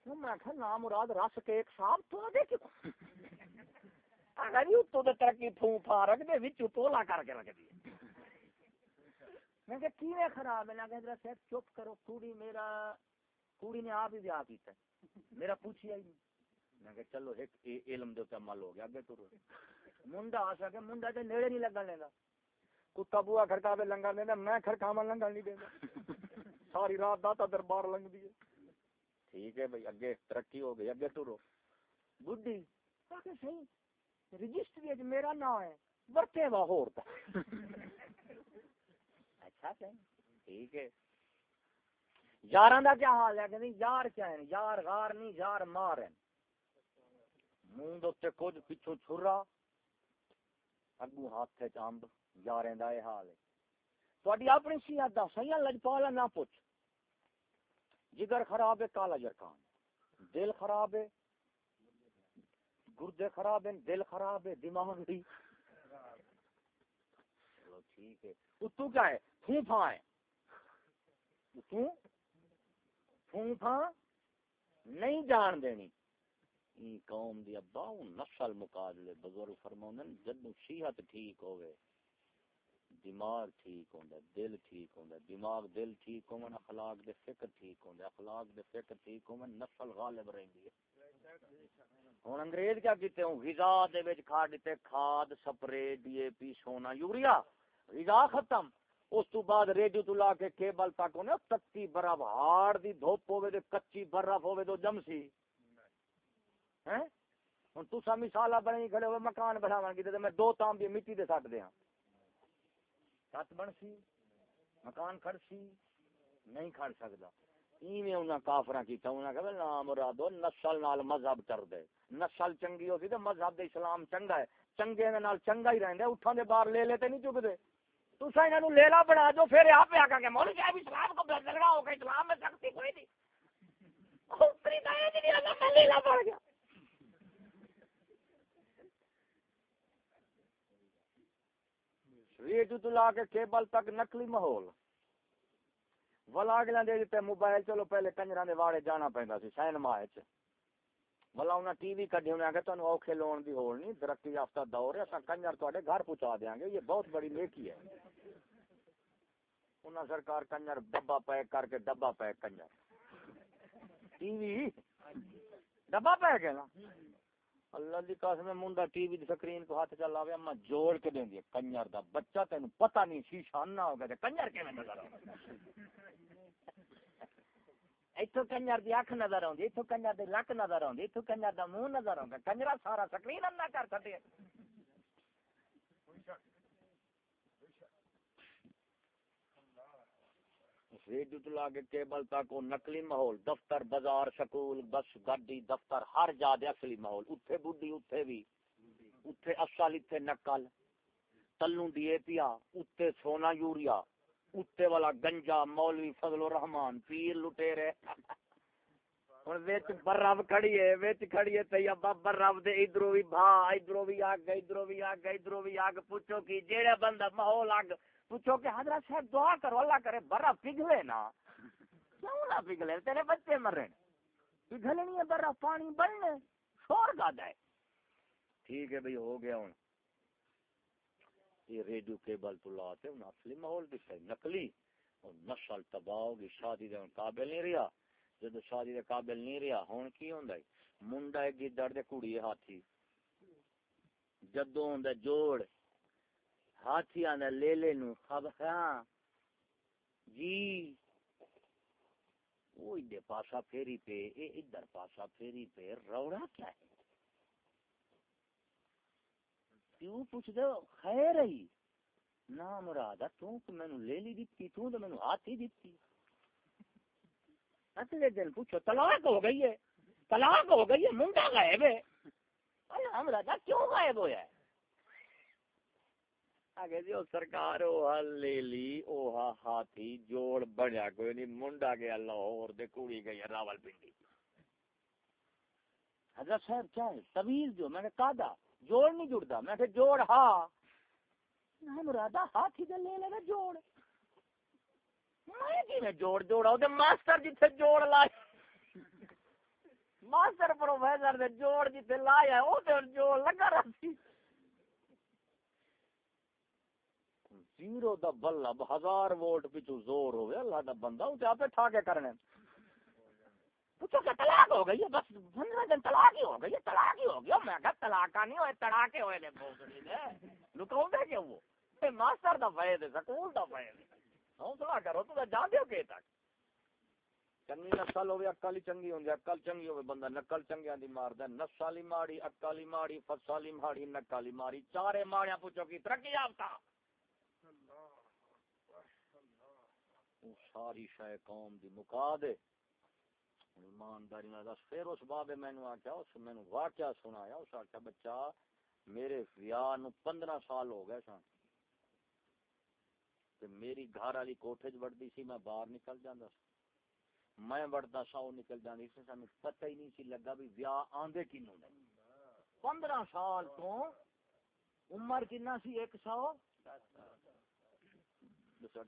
میں کہا نام مراد رس صاحب تو دے کہ اگر یہ تو دے ترقی پھوں پھا رکھ دے وچ تولا کر کے رکھ دی میں کہ کیویں خراب ہے لگا حضرت صاحب چپ کرو کوڑی میرا کوڑی نے آپ ہی بیاہ کیتا ہے میرا پوچھیا ہی نہیں میں کہ چلو ایک علم دے اوپر عمل ہو گیا اگے ٹرو منڈا آ سکے منڈا تے نیڑے نہیں لگن لیندا کتا بوا کھڑکا پہ لنگا دینا میں کھڑکاوا لنگا نہیں دینا ساری رات داتا دربار لنگ دی ٹھیک ہے بھائی اگے ترقی ہو گئی اگے ٹرو۔ بڈھی صحیح رجسٹری اج میرا نام ہے ورتے وا ہور تا۔ اچھا صحیح۔ ٹھیک ہے۔ یاراں دا کیا حال ہے؟ کہ یار کیا ہے یار غار نہیں یار مار ہیں۔ منہ دے تے کچھ پیچھے چھرا۔ اگو ہاتھ وچ امب یاریں دا یہ حال ہے۔ تہاڈی اپنی صحت دا صحیح لجپالا نہ پوچھ۔ جگر خراب ہے، کالا جرکان دل خراب ہے، گردے خراب ہیں، دل خراب ہے، دماغ بھی چلو ٹھیک ہے۔ تو کیا ہے؟ پھوپھا ہے۔ تو پھوپھا نہیں جان دینی۔ این قوم دی ابا نسل مقابلے بزرگ فرماؤں جدو صحت ٹھیک ہوئے دماغ ٹھیک ہوندا دل ٹھیک ہوندا دماغ دل ٹھیک ہون اخلاق دے فکر ٹھیک ہوندا اخلاق دے فکر ٹھیک ہون نسل غالب رہندی ہے۔ ہن انگریز کیا کیتے؟ ہوں غذا دے وچ کھا دتے کھاد، سپرے، ڈی اے پی، سونا، یوریا۔ غذا ختم۔ اس تو بعد ریڈیو تو لا کے کیبل تک ہونے تتی برف، ہاڑ دی دھوپ ہوے تے کچی برف ہوے تو جمسی ہیں ہن؟ تسا مثال بنائی کھڑے ہوئے، مکان بناون کی تے میں دو تام دی مٹی دے سٹ دیاں چھت بن سی، مکان کھڑ سی، نہیں کھڑ سکدا۔ ایویں انہاں کافراں کیتا، انہاں کہ نام مرادو، نسل نال مذہب کر دے نسل چنگی ہوسی تے مذہب دے اسلام چنگا ہے۔ چنگے دے نال چنگا ہی رہندا اٹھاں دے باہر لے لے تے نہیں چکدے تسا انہاں نو لیلا بنا جو، پھر آپ آ کے مولوی صاحب اسلام کو بدلنا ہو گیا اسلام میں سختی کوئی نہیں۔ اوپری دایا جی اللہ میں لیلا پڑ گیا۔ ریڈیو تو لا کے کیبل تک نقلی ماحول۔ ولا اگلا دے دیتے موبائل، چلو پہلے کنجراں دے واڑے جانا پیندا سی، سینما وچ۔ ولا انہاں ٹی وی کڈی انہاں کہ تانوں اوکھے لون دی ہول نہیں ترقی یافتہ دور ہے، اساں کنجر تواڈے گھر پہنچا دیاں گے، یہ بہت بڑی نیکی ہے۔ انہاں سرکار کنجر ڈبہ پیک کر کے، ڈبہ پیک کنجر۔ T V? ڈبہ پیک ہے نا؟ اللہ دی قسم ہے منڈا ٹی وی دی سکرین کو ہاتھ چلا وے، اما جوڑ کے دیندی ہے، کنجر دا بچہ تینو پتہ نہیں، شیشہ نہ ہو گیا تے کنجر کیویں نظر آ ایتھوں کنجر دی اکھ نظر آوندی، ایتھوں کنجر دی لک نظر آوندی، ایتھوں کنجر دا منہ نظر آوندا، کنجرا سارا سکرین نہ کر چھڈے ریڈیو تو لا کے کیبل تک وہ نقلی ماحول، دفتر، بازار، سکول، بس، گاڑی، دفتر، ہر جا دے اصلی ماحول۔ اتھے بڈھی، اتھے بھی اتھے اصل، اتھے نقل۔ تلوں دی اے پیا، اتھے سونا یوریا، اتھے والا گنجا، مولوی فضل الرحمان، پیر لٹیرے ہن وچ برب کھڑی ہے، وچ کھڑی ہے تے ابا برب دے، ادھروں بھی بھا، ادھروں بھی اگ ادھروں بھی اگ ادھروں بھی اگ پوچھو کہ جیڑا بندہ ماحول اگ پوچھو کہ حضرت صاحب دعا کرو، اللہ کرے برف پگھلے نا۔ کیوں نہ پگھلے؟ تیرے بچے مرے۔ پگھلے نہیں ہے برف پانی بننے شور گادا ہے ٹھیک ہے بھئی ہو گیا ہوں۔ یہ ریڈیو کیبل تو لاتے ہوں، اصلی ماحول دکھتا ہے نقلی۔ اور نسل تباہ ہوگی، شادی دے قابل نہیں رہا۔ جب شادی دے قابل نہیں رہا، ہون کی ہوندا ہے؟ منڈا ہے گدڑ دے کڑی ہے ہاتھی۔ جدوں ہوندا ہے جوڑ۔ ہاتھی آندا لے لے نو خب ہاں۔ جی۔ وہ ادھر پاسا پھیری پہ اے ادھر پاسا پھیری پہ روڑا کیا ہے؟ کیوں پوچھ دو خیر ہی نا مراد تو کہ مینوں لے لی دتی تو تے مینوں ہاتھی دتی اگلے دن پوچھو، طلاق ہو گئی ہے۔ طلاق ہو گئی ہے، منڈا غائب ہے۔ ہم راجا کیوں غائب ہوا ہے آگے جی وہ سرکار، او لے لی، او ہاتھی، جوڑ بنیا، کوئی نہیں، منڈا گیا لاہور، دے کوڑی گئی راول پنڈی۔ حضرت صاحب، کیا ہے؟ طویل جو، میں نے کہا جوڑ نہیں جڑتا۔ میں کہ جوڑ ہاں ہم رادا ہاتھی دے لے لے جوڑ۔ میں کی میں جوڑ جوڑا؟ او تے ماسٹر جتھے جوڑ لائے۔ ماسٹر پروفیسر دے جوڑ جتھے لایا او تے جوڑ لگا رہی زیرو دا بلب ہزار وولٹ پچھو زور ہوئے، اللہ دا بندہ اسے آپ ٹھا کے کرنے پوچھو کہ طلاق ہو گئی ہے؟ بس پندرہ دن طلاق ہی ہو گئی ہے، طلاق ہی ہو گیا میں کہا طلاق نہیں ہوئے تڑاکے ہوئے نے بوسڑی نے لکاؤں دے کیا وہ۔ اے ماسٹر دا فائد ہے سکول دا فائد ہے حوصلہ کرو، تو جان دیو کہ تک۔ چنگی نسل ہوے اکل ہی چنگی ہوندی جی، اکل چنگی ہوے بندہ۔ نقل چنگیاں دی ماردا نسل ماڑی اکل ماڑی فصل ماڑی نقل ماڑی چارے ماڑیاں پوچھو کی، ترقی یافتہ۔ ساری شے قوم دی مکا دے۔ ایمانداری نال دس۔ پھر اس بابے مینوں آکھیا، اس مینوں واقعہ سنایا۔ اس آکھیا، بچہ، میرے ویاہ نو 15 سال ہو گئے سن۔ تے میری گھر والی کوٹھے وچ وڑدی سی، میں باہر نکل جاندا سی میں وڑدا سا، او نکل جاندی سی۔ سانوں پتہ ہی نہیں سی لگا بھی ویاہ آندے کینوں نے۔ 15 سال تو عمر کنا سی؟ 100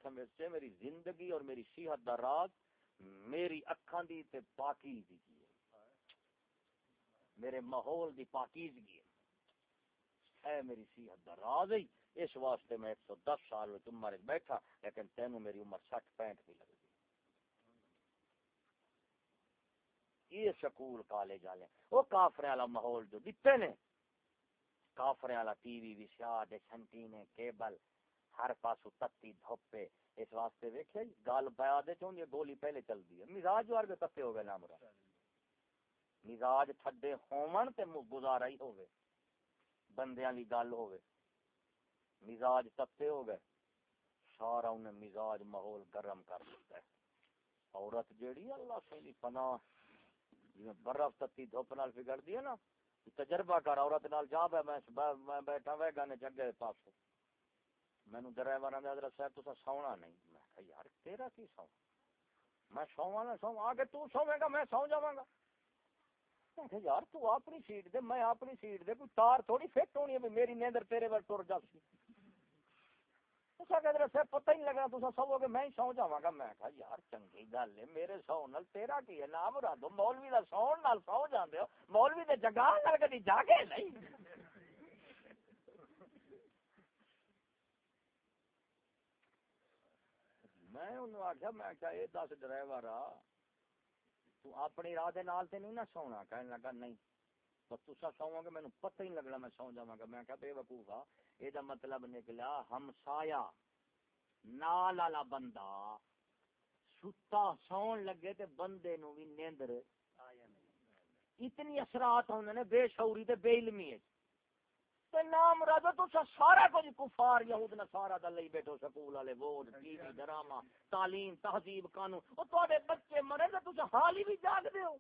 میں سے میری زندگی اور میری صحت دا راز میری اکھان دی تے پاکیزگی ہے۔ میرے ماحول دی پاکیزگی ہے۔ اے میری صحت دا راز ہے۔ اس واسطے میں 110 سال وچ عمر بیٹھا، لیکن تینوں میری عمر 60 65 بھی لگدی یہ سکول کالج والے، وہ کافرے والا ماحول جو دتے نے، کافرے والا ٹی وی بھی شاد سنٹینے کیبل ہر پاسو تتی دھوپے، اس واسطے ویکھے جی، گل پیا دے یہ گولی پہلے چلدی ہے۔ مزاج وار کے تتے ہو گئے نام مراد مزاج ٹھڈے ہون تے گزارا ہی ہوے بندیاں دی گل ہوے مزاج تتے ہو گئے سارا انہیں مزاج ماحول گرم کر دیتا ہے۔ عورت جیڑی اللہ سے پناہ جی برف تتی دھوپ نال بگڑ دی ہے نا، تجربہ کر عورت نال، جا میں بیٹھا وے گانے چنگے پاسوں۔ مینو ڈرائیور آدھے حضرت صاحب تصا سونا نہیں۔ میں کہا، یار، تیرا کی سو میں سوا نہ سو آگے تو سوے گا، میں سو جاواں گا۔ میں کہا، یار، تو اپنی سیٹ دے، میں اپنی سیٹ دے، کوئی تار تھوڑی فٹ ہونی ہے میری نیندر تیرے ور ٹر جاسی۔ تسا کہ حضرت صاحب، پتہ ہی نہیں لگا تسا سو گے، میں ہی سو جاواں گا۔ میں کہا، یار، چنگی گل ہے، میرے سو نال تیرا کی ہے؟ نام مرادو مولوی دا سون نال سو جاندے ہو، مولوی دے جگہ نال کدی جاگے نہیں۔ میں انہوں آخیا میں کیا یہ دس ڈرائیور آ، تو اپنی راہ دے نال تے نہیں نہ سونا۔ کہنے لگا، نہیں، تو تسا سوؤ گے، مینوں پتہ ہی نہیں لگنا، میں سو جاواں گا۔ میں کہا بے وقوف آ یہ دا مطلب نکلا، ہم سایہ، نال والا بندہ، ستا سون لگے تے بندے نو بھی نیندر۔ اتنی اثرات ہوندے نے، بے شعوری تے بے علمی ہے۔ تے نام راجو تو سارا کچھ کفار، یہود نصارا دا لئی بیٹھو، سکول والے، ووٹ، ٹی وی، ڈرامہ، تعلیم، تہذیب، قانون۔ او تواڈے بچے مرے تے تسا حال ہی بھی جاگ دیو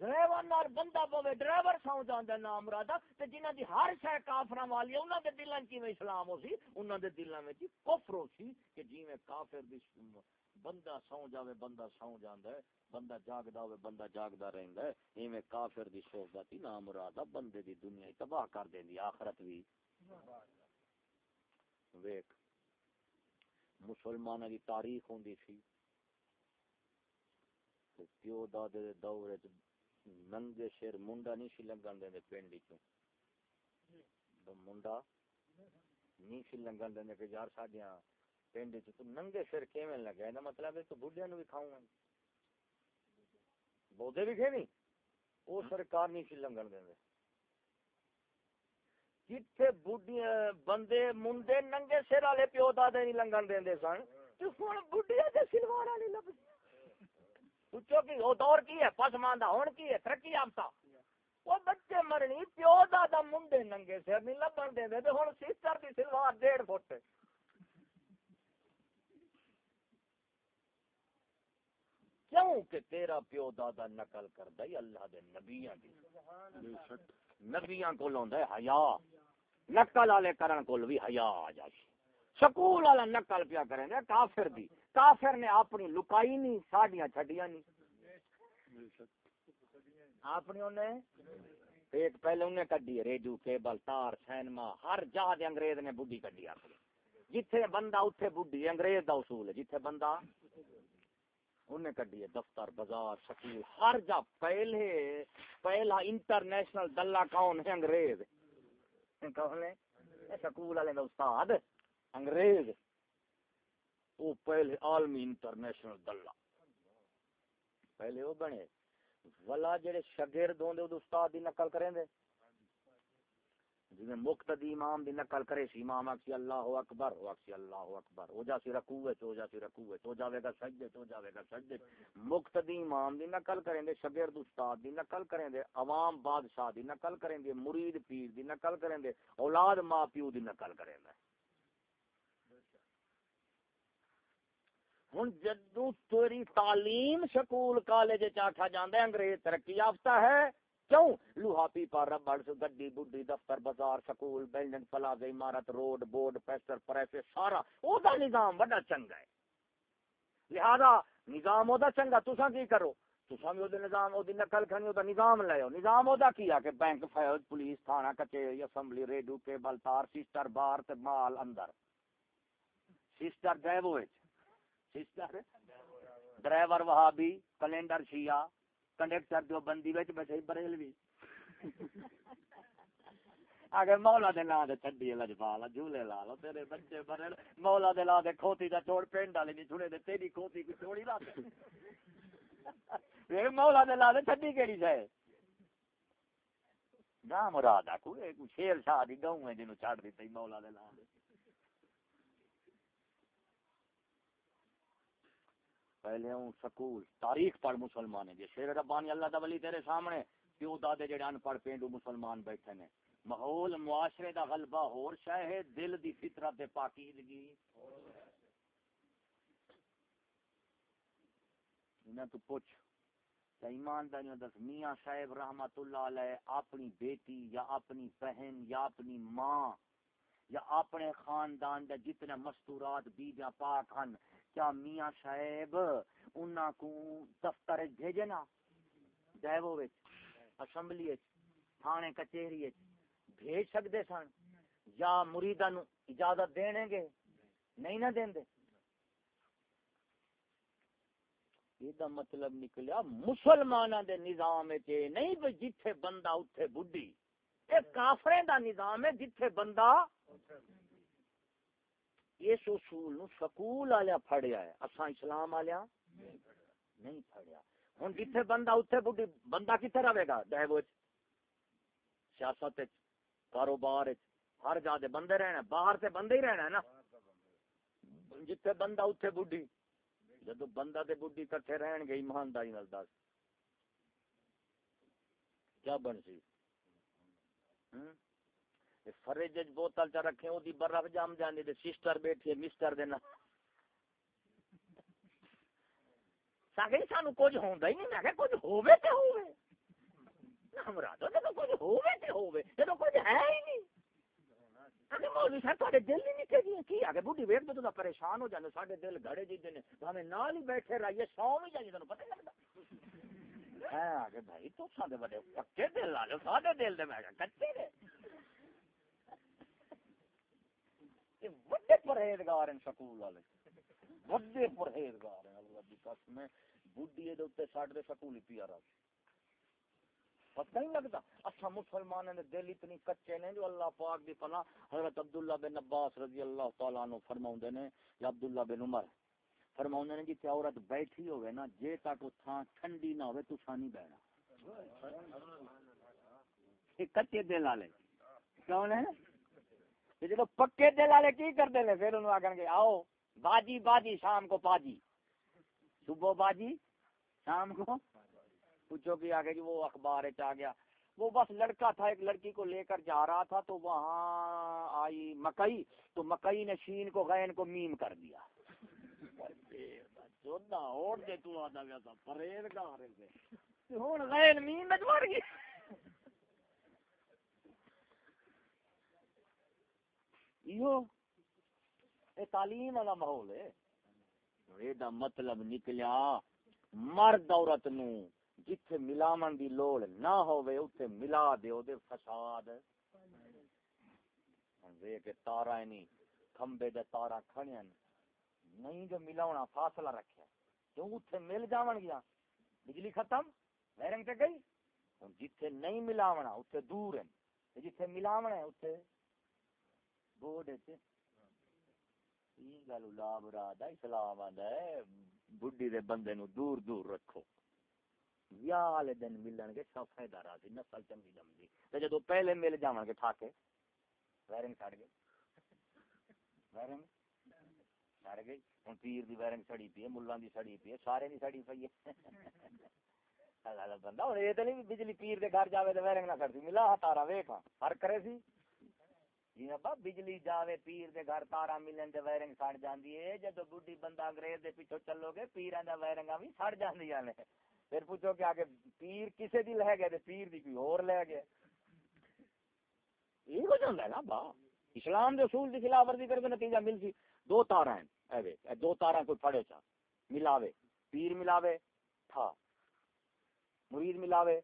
ڈرائیور نال بندہ پوے ڈرائیور سو جاندا نام رادا تے جنہاں دی ہر شے کافراں والی انہاں دے دلاں کیویں اسلام ہو سی، انہاں دے دلاں وچ کفر ہو سی کہ جویں کافر دی بندہ سو جاوے، بندہ سو جاندا ہے، بندہ جاگدا ہوے بندہ جاگدا رہندا ہے۔ ایویں کافر دی صحبت ہی نام مراد بندے دی دنیا ہی تباہ کر دیندی آخرت بھی ویکھ مسلماناں دی تاریخ ہوندی سی۔ پیو دادے دے دور وچ ننگے شیر منڈا نہیں سی لنگن دے پنڈ چوں۔ منڈا نہیں سی لنگن دے کہ یار ساڈیاں پنڈ چ ننگے سر کیویں لگا ہے مطلب ہے تو بڈھیاں نو بھی کھاؤں بودے بھی کھے وہ سرکار نہیں سی لنگن دے۔ جتھے بڈھیاں بندے منڈے ننگے سر والے پیو دادے نہیں لنگن دے سن۔ تو ہن بڈھیاں دے سلوار والے لب پوچھو کہ وہ دور کی ہے؟ پسماندہ ہون کی ہے؟ ترقی یافتہ۔ وہ بچے مرنی پیو دادا منڈے ننگے سر نہیں لبن دے۔ دے ہن سسٹر دی سلوار ڈیڑھ فٹ۔ کیوں کہ تیرا پیو دادا نقل کردا ہی اللہ دے نبیاں دی۔ نبیاں کول ہوندا ہے حیا نقل والے کرن کول بھی حیا آ جائے۔ سکول والا نقل پیا کریں دے کافر دی۔ کافر نے اپنی لکائی نہیں ساڈیاں چھڈیاں نہیں۔ اپنی انہیں؟ ایک پہلے انہیں کڈی ہے ریڈیو کیبل تار سینما ہر جہاں دے انگریز نے بڈھی کڈی اپنی۔ جتھے بندہ اتھے بڈھی انگریز دا اصول ہے۔ جتھے بندہ انہیں کڈی ہے دفتر، بازار سکول ہر جا پہلے، پہلا انٹرنیشنل دلہ کون ہے؟ انگریز۔ کون ہے اے سکول والے استاد، انگریز۔ وہ پہلے عالمی انٹرنیشنل دلہ۔ پہلے وہ بنے۔ ولا جڑے شاگرد ہوندے، او استاد دی نقل کریں دے۔ جویں مقتدی امام دی نقل کرے سی امام اکسی اللہ اکبر ہو اکسی اللہ اکبر۔ او جا سی رکوع وچ او جا سی رکوع وچ۔ او جاوے گا سجدے، تو جاوے گا سجدے۔ مقتدی امام دی نقل کریں دے، شاگرد استاد دی نقل کریں دے، عوام بادشاہ دی نقل کریں دے، مرید پیر دی نقل کریں دے، اولاد ماں پیو دی نقل کریں دے۔ ہوں جدو تیری تعلیم سکول کالج چاٹا جانا ہے، انگریز ترقی یافتہ ہے کیوں؟ لوہا پیپا، ربڑ گڈی بڈی، دفتر، بازار، سکول، بلڈنگ، پلازے، عمارت، روڈ، بورڈ، پیسٹر پریس سارا او دا نظام بڑا چنگا ہے۔ لہذا نظام او دا چنگا تسا کی کرو؟ بھی او دے نظام او دی نقل او دا نظام لے نظام او دا کیا کہ بینک فیض پولیس، تھانہ اسمبلی سسٹر، بار تے مال اندر۔ سسٹر سسٹر ڈرائیور وہابی کیلنڈر شیعہ۔ کنڈکٹر جو بندی وچ بیٹھے بریلوی اگر مولا دے نا دے چھڈی لجپال جھولے لا لو تیرے بچے بریل مولا دے لا دے کھوتی دا چھوڑ پینڈ والے نہیں چھڑے دے تیری کھوتی کو چھوڑی لا دے مولا دے لا دے چھڈی کیڑی شے نا مراد آ کوئی شیر شاہ دی گاؤں ہے جنوں چھڑ دتی مولا دے لا دے پہلے ہوں سکول تاریخ پڑھ مسلمان ہیں۔ شیر ربانی اللہ دا ولی تیرے سامنے، پیو دادے جڑے ان پڑھ پینڈو مسلمان بیٹھے نے۔ ماحول، معاشرے دا غلبہ اور شے ہے، دل دی فطرت تے پاکیزگی۔ انہاں تو پوچھ تے ایمانداری دس میاں صاحب رحمت اللہ علیہ اپنی بیٹی یا اپنی بہن یا اپنی ماں یا اپنے خاندان دے جتنے مستورات بیجا پاک ہن کیا میاں صاحب، انہاں کو دفتر وچ بھیجے نا؟ ڈیوو وچ، اسمبلی وچ، تھانے کچہری وچ بھیج سکدے سن؟ یا مریداں نو اجازت دینے گے؟ نہیں نہ دیندے یہ مطلب نکلیا مسلماناں دے نظام وچ نہیں بھی جتھے بندہ اوتھے بڈھی اے کافریں دا نظام ہے جتھے بندہ اس اصول نو سکول والیا پھڑیا ہے۔ اساں اسلام والیا نہیں پھڑیا۔ ہن جتھے بندہ اوتھے بڈھی، بندہ کتے رہے گا؟ ڈیو سیاست کاروبار ہر جا دے بندے رہنا باہر تے بندے ہی رہنا ہے نا۔ جتھے بندہ اوتھے بڈھی، جدو بندہ تے بڈھی کٹھے رہن گے، ایمانداری نال دس۔ کیا بن سی فرج بوتل چ رکھے وہ برف جم جانے دے، سسٹر بیٹھی مسٹر دینا ساگے سانو کچھ ہوندا ہی نہیں۔ میں کہ کچھ ہووے تے ہووے۔ تو جدو کچھ ہووے تے ہووے کچھ ہے ہی نہیں۔ مولوی صاحب دل نہیں نکے جی، کی اگے بڈھی ویکھ تو پریشان ہو جاندے، ساڈے دل گھڑے جی نے ہمیں نال ہی بیٹھے رہیے سو بھی جائیے تانوں پتہ لگدا۔ ہاں بھائی تو ساڈے بڑے پکے دل والے ساڈے دل دے، میں کچے بڑے پرہیزگار ہیں سکول والے۔ بڑے پرہیزگار ہیں۔ اللہ کی قسم ہے بڈھی دے اوتے ساڈے دے سکول پیا رہا پتہ نہیں لگتا۔ اچھا مسلمانوں نے دل اتنی کچے نے جو اللہ پاک دی پناہ حضرت عبداللہ بن عباس رضی اللہ تعالیٰ عنہ فرماؤندے نے یا عبداللہ بن عمر فرماؤندے نے جتھے عورت بیٹھی ہوئے نا جے تک تھاں ٹھنڈی نہ ہوئے تساں نہیں بہنا کچے دل والے۔ کون ہے جب پکے دل والے کی کرتے ہیں، پھر انہوں آخر گے، آؤ، باجی باجی، شام کو پاجی صبح باجی، شام کو پوچھو کہ آگے جی وہ اخبار آ گیا۔ وہ بس لڑکا تھا، ایک لڑکی کو لے کر جا رہا تھا، تو وہاں آئی مکئی، تو مکئی نے شین کو، غین کو میم کر دیا۔ چودہ اوڑ دے تو آدھا گیا تھا پرہیزگار ہے ہوں غیر مین میں مر گئی یہ تعلیم والا ماحول ہے یہ مطلب نکلیا مرد عورت نو جتھے ملاون دی لوڑ نہ ہوئے اتھے ملا دیو دے فساد ویک تارا نہیں کھمبے دے تارا کھڑیاں نہیں جو ملاونا فاصلہ رکھیا کیوں اتھے مل جاون گیا بجلی ختم ویرنگ تے گئی ہن جتھے نہیں ملاونا اتھے دور ہیں جتھے ملاونا ہے اتھے بورڈ ہے یہ گل لا براد اسلام آندا ہے بڈھی دے بندے نو دور دور رکھو ویاہ والے دن ملن گے سب فائدہ راضی نسل چنگی جمدی تے جدو پہلے مل جاون گے ٹھاکے وائرنگ سڑ گئی وائرنگ سڑ گئی ہوں پیر دی وائرنگ سڑی پی ہے ملان دی سڑی پی ہے سارے دی سڑی پی ہے بندہ ہوں یہ تو نہیں بجلی پیر دے گھر جاوے تو وائرنگ نہ کرتی ملا تارا ویکھا ہر کرے سی جی ابا بجلی جاوے پیر دے گھر تارا ملن دے وائرنگ سڑ جاندی ہے جدو بڈھی بندہ انگریز دے پیچھے چلو گے پیراں دا وائرنگاں بھی سڑ جاندیاں نے پھر پوچھو کہ آگے پیر کسے دی لے گئے تے پیر دی کوئی اور لے گئے یہ ہو جاندہ ہے نا با اسلام دے اصول دی خلاف ورزی کر کے نتیجہ مل سی دو تارا ہیں اے اے دو تارا کوئی پھڑے چا ملاوے پیر ملاوے تھا مرید ملاوے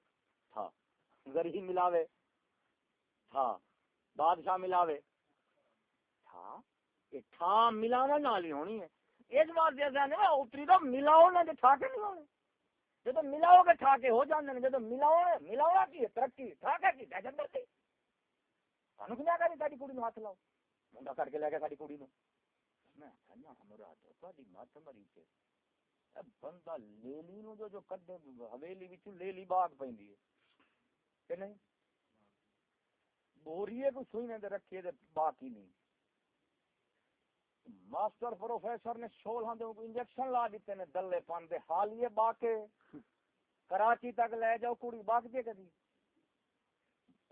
تھا غریب ملاوے تھا بادشاہ ملاوے۔ تھا، یہ تھا ملاوا نال ہی ہونی ہے۔ اس بات دے سن اتری تو ملاؤ نہ تے ٹھاکے نہیں ہونے۔ جب ملاؤ گے ٹھاکے ہو جاندے نے جب ملاؤ ملاؤ کی ترقی ٹھاکے کی، دہشت گردی۔ سانو کیا کری ساری کڑی نو ہاتھ لاؤ؟ منڈا کٹ کے لے گیا ساری کڑی نو میں کہنا ہمارا ہاں تو تہاڈی مت مری تے۔ بندہ لیلی نو جو جو کڈے حویلی وچ لیلی باغ پیندی ہے۔ کہ نہیں؟ بوریے کو سوئی نے رکھیے تے باقی نہیں۔ ماسٹر پروفیسر نے سولہ ہاں دے انجیکشن لا دیتے نے دلے پان دے۔ حالیے باقے کراچی تک لے جاؤ کڑی باق دے کدی۔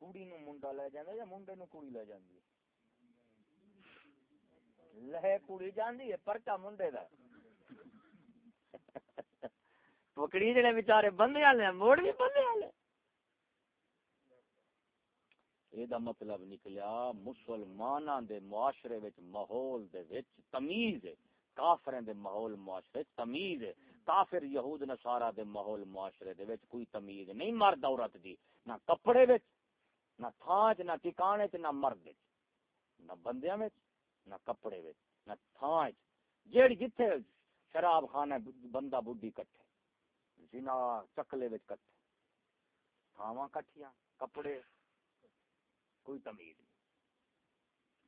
کڑی نو منڈا لے جاندے یا منڈے نو کڑی لے جاندی لے کڑی جاندی ہے پرچا منڈے دا۔ پکڑی جڑے بیچارے، بندے والے موڑ بھی بندے والے یہ مطلب نکلیا مسلماناں دے معاشرے وچ ماحول دے وچ تمیز ہے کافریں دے ماحول معاشرے تمیز ہے کافر یہود نصارا دے ماحول معاشرے دے وچ کوئی تمیز نہیں مرد عورت دی نہ کپڑے وچ نہ تھان نہ ٹھکانے چ نہ مرد وچ نہ بندیاں وچ نہ کپڑے وچ نہ تھان چ جیڑی جتھے شراب خانہ بندہ بڈھی کٹھے زنا چکلے وچ کٹھے تھاواں کٹھیاں کپڑے کوئی تمیز نہیں۔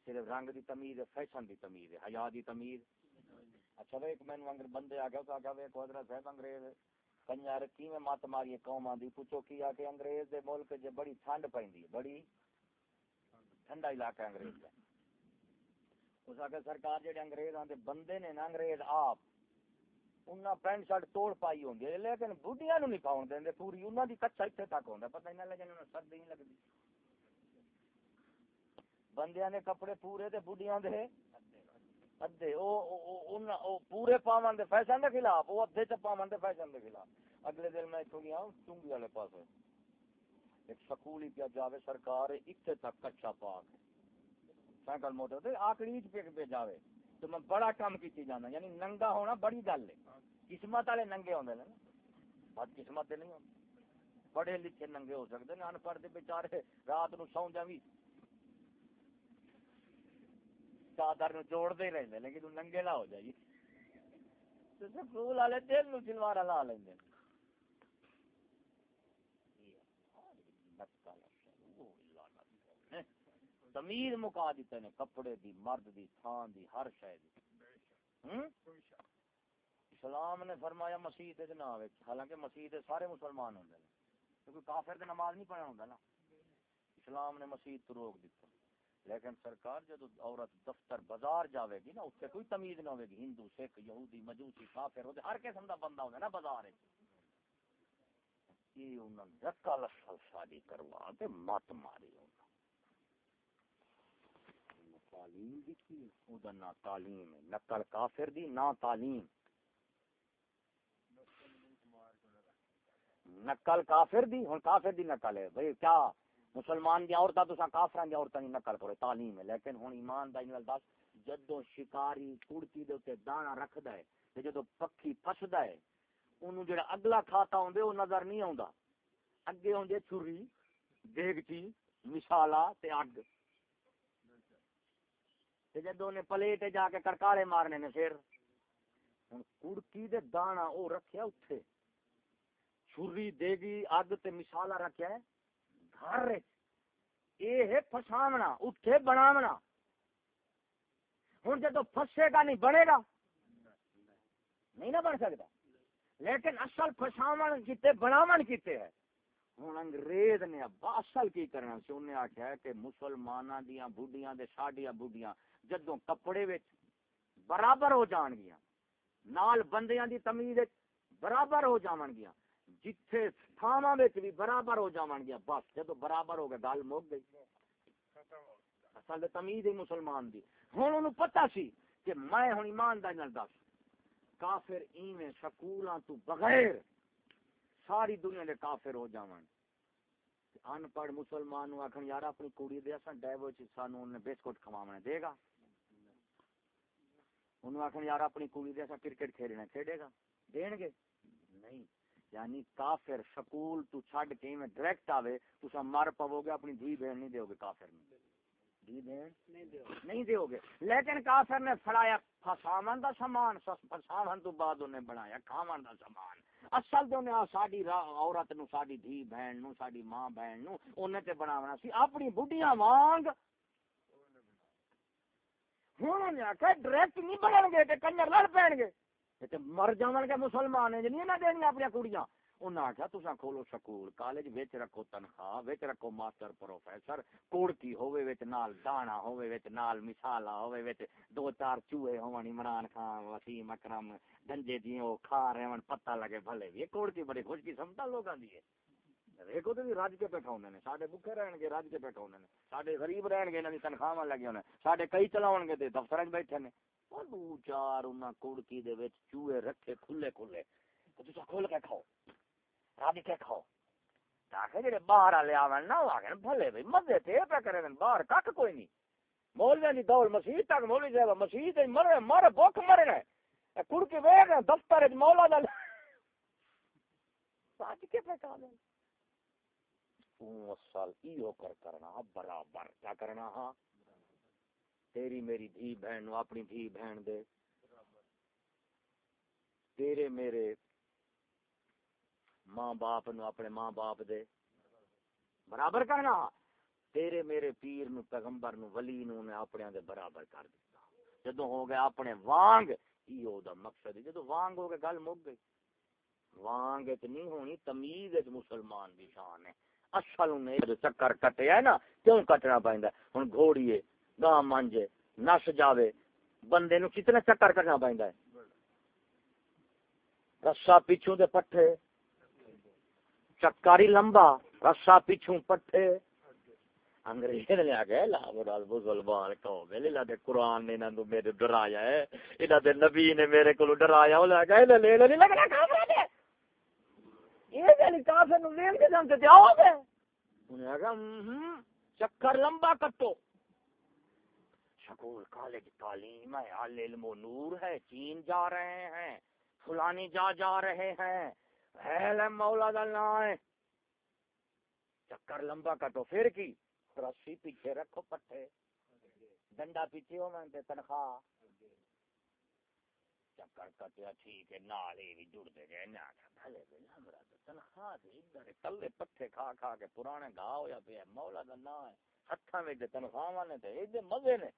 صرف رنگ دی تمیز ہے فیشن دی تمیز ہے، حیا دی تمیز۔ اچھا ایک میں انگر بندے آ گیا تو آگیا ایک حضرت صاحب انگریز۔ کنجر کی میں مات ماری قوم آندی پوچھو کی آ کے انگریز دے ملک جے بڑی ٹھنڈ پیندی بڑی ٹھنڈا علاقہ انگریز دا۔ اس آگے سرکار جڑے انگریز آندے، بندے نے نا انگریز آپ، انہاں پینٹ شرٹ توڑ پائی ہوندی ہے، لیکن بڈھیاں نو نہیں پاؤن دیندے پوری انہاں دی کچا ایتھے تک ہوندا پتہ نہیں لگے انہاں سرد نہیں لگدی۔ بندیاں نے کپڑے پورے تے بڈھیاں دے ادھے، او او او پورے پاون دے فیشن دے خلاف، او ادھے چ پاون دے فیشن دے خلاف۔ اگلے دن میں اتوں گیا چنگی والے پاس ایک سکول ہی پیا جاوے، سرکار اتنے تک کچا پاک سائیکل، موٹر تے آکڑی پہ پہ جاوے۔ تو میں بڑا کام کیتی جانا یعنی ننگا ہونا بڑی گل ہے۔ قسمت والے ننگے ہوندے نے بد قسمت نہیں ہوندے۔ پڑھے لکھے ننگے ہو سکتے ہیں ان پڑھ دے بیچارے، رات نو سو بھی چادر نو جوڑ دے رہتے لیکن تو ننگے نہ ہو جائیے جی۔ سکول والے دل نو سلوارا لا لیں تمیز مکا دیتے نے، کپڑے دی، مرد دی، تھان دی، ہر شے دی۔ اسلام نے فرمایا مسیح نہ آئے حالانکہ مسیح سارے مسلمان ہوں کیونکہ کافر دے نماز نہیں پڑھنا ہوں نا۔ اسلام نے مسیح تو روک دیتا۔ لیکن سرکار جدو عورت دفتر بازار جاوے گی نا، اس سے کوئی تمیز نہ ہوگی ہندو، سکھ، یہودی، مجوسی، کافر ہوتے ہر قسم کا بندہ ہوتا نا بازار دکا لسل کروا مت ماری تعلیم نہ تعلیم نقل کافر دی، نہ تعلیم۔ نقل کافر دی کافر دی نقل ہے۔ کیا مسلمان دی عورتاں تساں کافران دی عورتاں دی نقل کرو، تعلیم ہے۔ لیکن ہن ایمان دا انہاں دس، جدوں شکاری کڑکی دے اوتے دانا رکھدا ہے تے جدوں پکھی پھسدا ہے، اونوں جڑا اگلا کھاتا ہوندے او نظر نہیں آوندا۔ اگے ہوندے چھری، دیگچی، مشالا تے اگ۔ تے جدوں نے پلیٹ جا کے کرکارے مارنے نے پھر، ہن کڑکی دے دانا او رکھیا اوتھے چھری، دیگی، اگ تے مشالا رکھیا ہے۔ گھر یہ ہے پھساونا بناونا۔ ہوں جدو پھسے گا نہیں، بنے گا۔ نہیں نہ بن سکتا۔ لیکن اصل پھساون کیتے، بناون کیتے ہے۔ ہوں انگریز نے ابا اصل کی کرنا سی انہیں آخیا کہ مسلمانوں دیا بڈیاں دے ساڈیاں بڈیاں جدوں کپڑے وچ برابر ہو جان گیا نال بندیاں دی تمیز برابر ہو جاون گیا جتھے تھاواں وچ بھی برابر ہو جاون گیا، بس جدو برابر ہو گیا، گل مک گئی۔ اصل تمیز ہی مسلمان دی۔ ہن اونوں پتہ سی کہ میں ہن ایمانداری نال دس، کافر ایویں سکولاں تو بغیر ساری دنیا دے کافر ہو جاون۔ ان پڑھ مسلمان نو آکھن، یار اپنی کڑی دے اساں ڈیو چ سانو نے بسکٹ کھواونے دے گا؟ انہوں آخر یار اپنی کڑی دے اساں کرکٹ کھیلنا کھیڈے گا؟ دین گے؟ نہیں۔ یعنی کافر سکول تو چھڈ کے میں ڈائریکٹ آوے تسا مر پو گے اپنی دھی بہن نہیں دیو گے کافر نے دھی بہن نہیں دیو گے لیکن کافر نے فڑایا فساون دا سامان فساون تو بعد انہیں بنایا کھاون دا سامان۔ اصل تو انہیں ساڈی عورت نو ساڈی دھی بہن نو ساڈی ماں بہن نو انہیں تے بناونا سی۔ اپنی بڈیاں وانگ۔ ہوں انہیں آخیا ڈائریکٹ نہیں بنن گے تے کنجر لڑ پین گے مر جاون گے مسلمان ہیں نہیں نہ دینیا اپنی کڑیاں انہیں آخیا تسا کھولو سکول کالج وچ رکھو تنخواہ وچ رکھو ماسٹر پروفیسر کوڑکی ہوے وچ نال دانا ہوے وچ نال مثالا ہوے وچ دو چار چوہے ہون عمران خان وسیم اکرم گنجے دی او کھا رہے ہون پتہ لگے بھلے یہ کوڑکی بڑی خوش قسمتا لوگاں دی ہے دیکھو تو رج کے پہ نے ساڈے بھوکے رہن گے رج کے پہ نے ساڈے غریب رہن گے انہاں دی تنخواہ لگی ہونے ساڈے کئی چلاون گے تے دفتر وچ بیٹھے نے دو چار انہاں کوڑکی دے وچ چوہے رکھے کھلے کھلے تو کھول کے کھاؤ رج کے کھاؤ تاکہ جڑے باہر والے آون نا بھلے بھائی مزے تے پہ باہر کوئی نہیں مولوی دی دول مسجد تک مولوی صاحب مسجد مرے مر بھوک مرے کڑ کے ویگ دفتر وچ مولا دا کے پہ کھا لیں سال ایو کر کرنا برابر کیا کرنا ہاں تیری میری دھی بہن نو اپنی دھی بہن دے۔ تیرے میرے ماں باپ نو اپنے ماں باپ دے۔ برابر کرنا تیرے میرے پیر نو، پیغمبر نو، ولی نو نے اپنے دے برابر کر دیتا۔ جدو ہو گیا اپنے وانگ ایو دا مقصد ہے۔ جدو وانگ ہو گیا گل مک گئی۔ وانگ ات نہیں ہونی، تمیز ات مسلمان دی شان ہے۔ اصل نے چکر کٹیا ہے نا، کیوں کٹنا پیندا ہن گھوڑیے گاں مانجے نس جاوے، بندے نو کتنا چکر کٹنا پیندا ہے؟ رسا پیچھوں دے پٹھے چکاری لمبا رسا پیچھوں پٹھے۔ انگریز نے مسلمان قوم ہے قرآن نے میرے ڈرایا ہے دے نبی نے میرے ڈرایا لے گئے لے لے نہیں لگنا کافر یہ کافر نو تے آو چکر لمبا کٹو۔ سکول کالج تعلیم ہے، علم و نور ہے، چین جا رہے ہیں، فلانی جا جا رہے ہیں ہے مولا دا ہے۔ چکر لمبا کٹو، پھر کی؟ رسی پیچھے رکھو پٹھے، ڈنڈا پیچھے ہو میں تنخواہ۔ چکر کٹیا، ٹھیک ہے، نال ہی جڑتے گئے نہ بھلے ہمرا تنخواہ دے ادھر کلے پٹھے کھا کھا کے پرانے گا ہویا پیا مولا دا نام ہے۔ ہتھاں وچ تنخواہ نے تے ایڈے مزے نے۔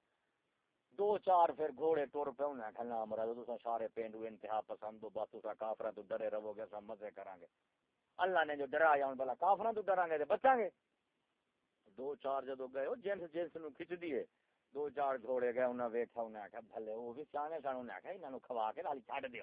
دو چار پھر گھوڑے ٹور پہ انہیں کھلنا ہمرا تو سارے پینڈو انتہا پسند ہو بس تسا کافراں تو ڈرے رہو گے سب مزے کران گے۔ اللہ نے جو ڈرایا، ہن بلا کافراں تو ڈران گے تے بچاں گے۔ دو چار جدو گئے وہ جنس جنس نو کھچ دیے دو چار گھوڑے گئے انہیں ویکھا انہیں آخیا بھلے وہ بھی سیانے سن انہیں آخیا انہوں کھوا کے نالی چھڈ دیو۔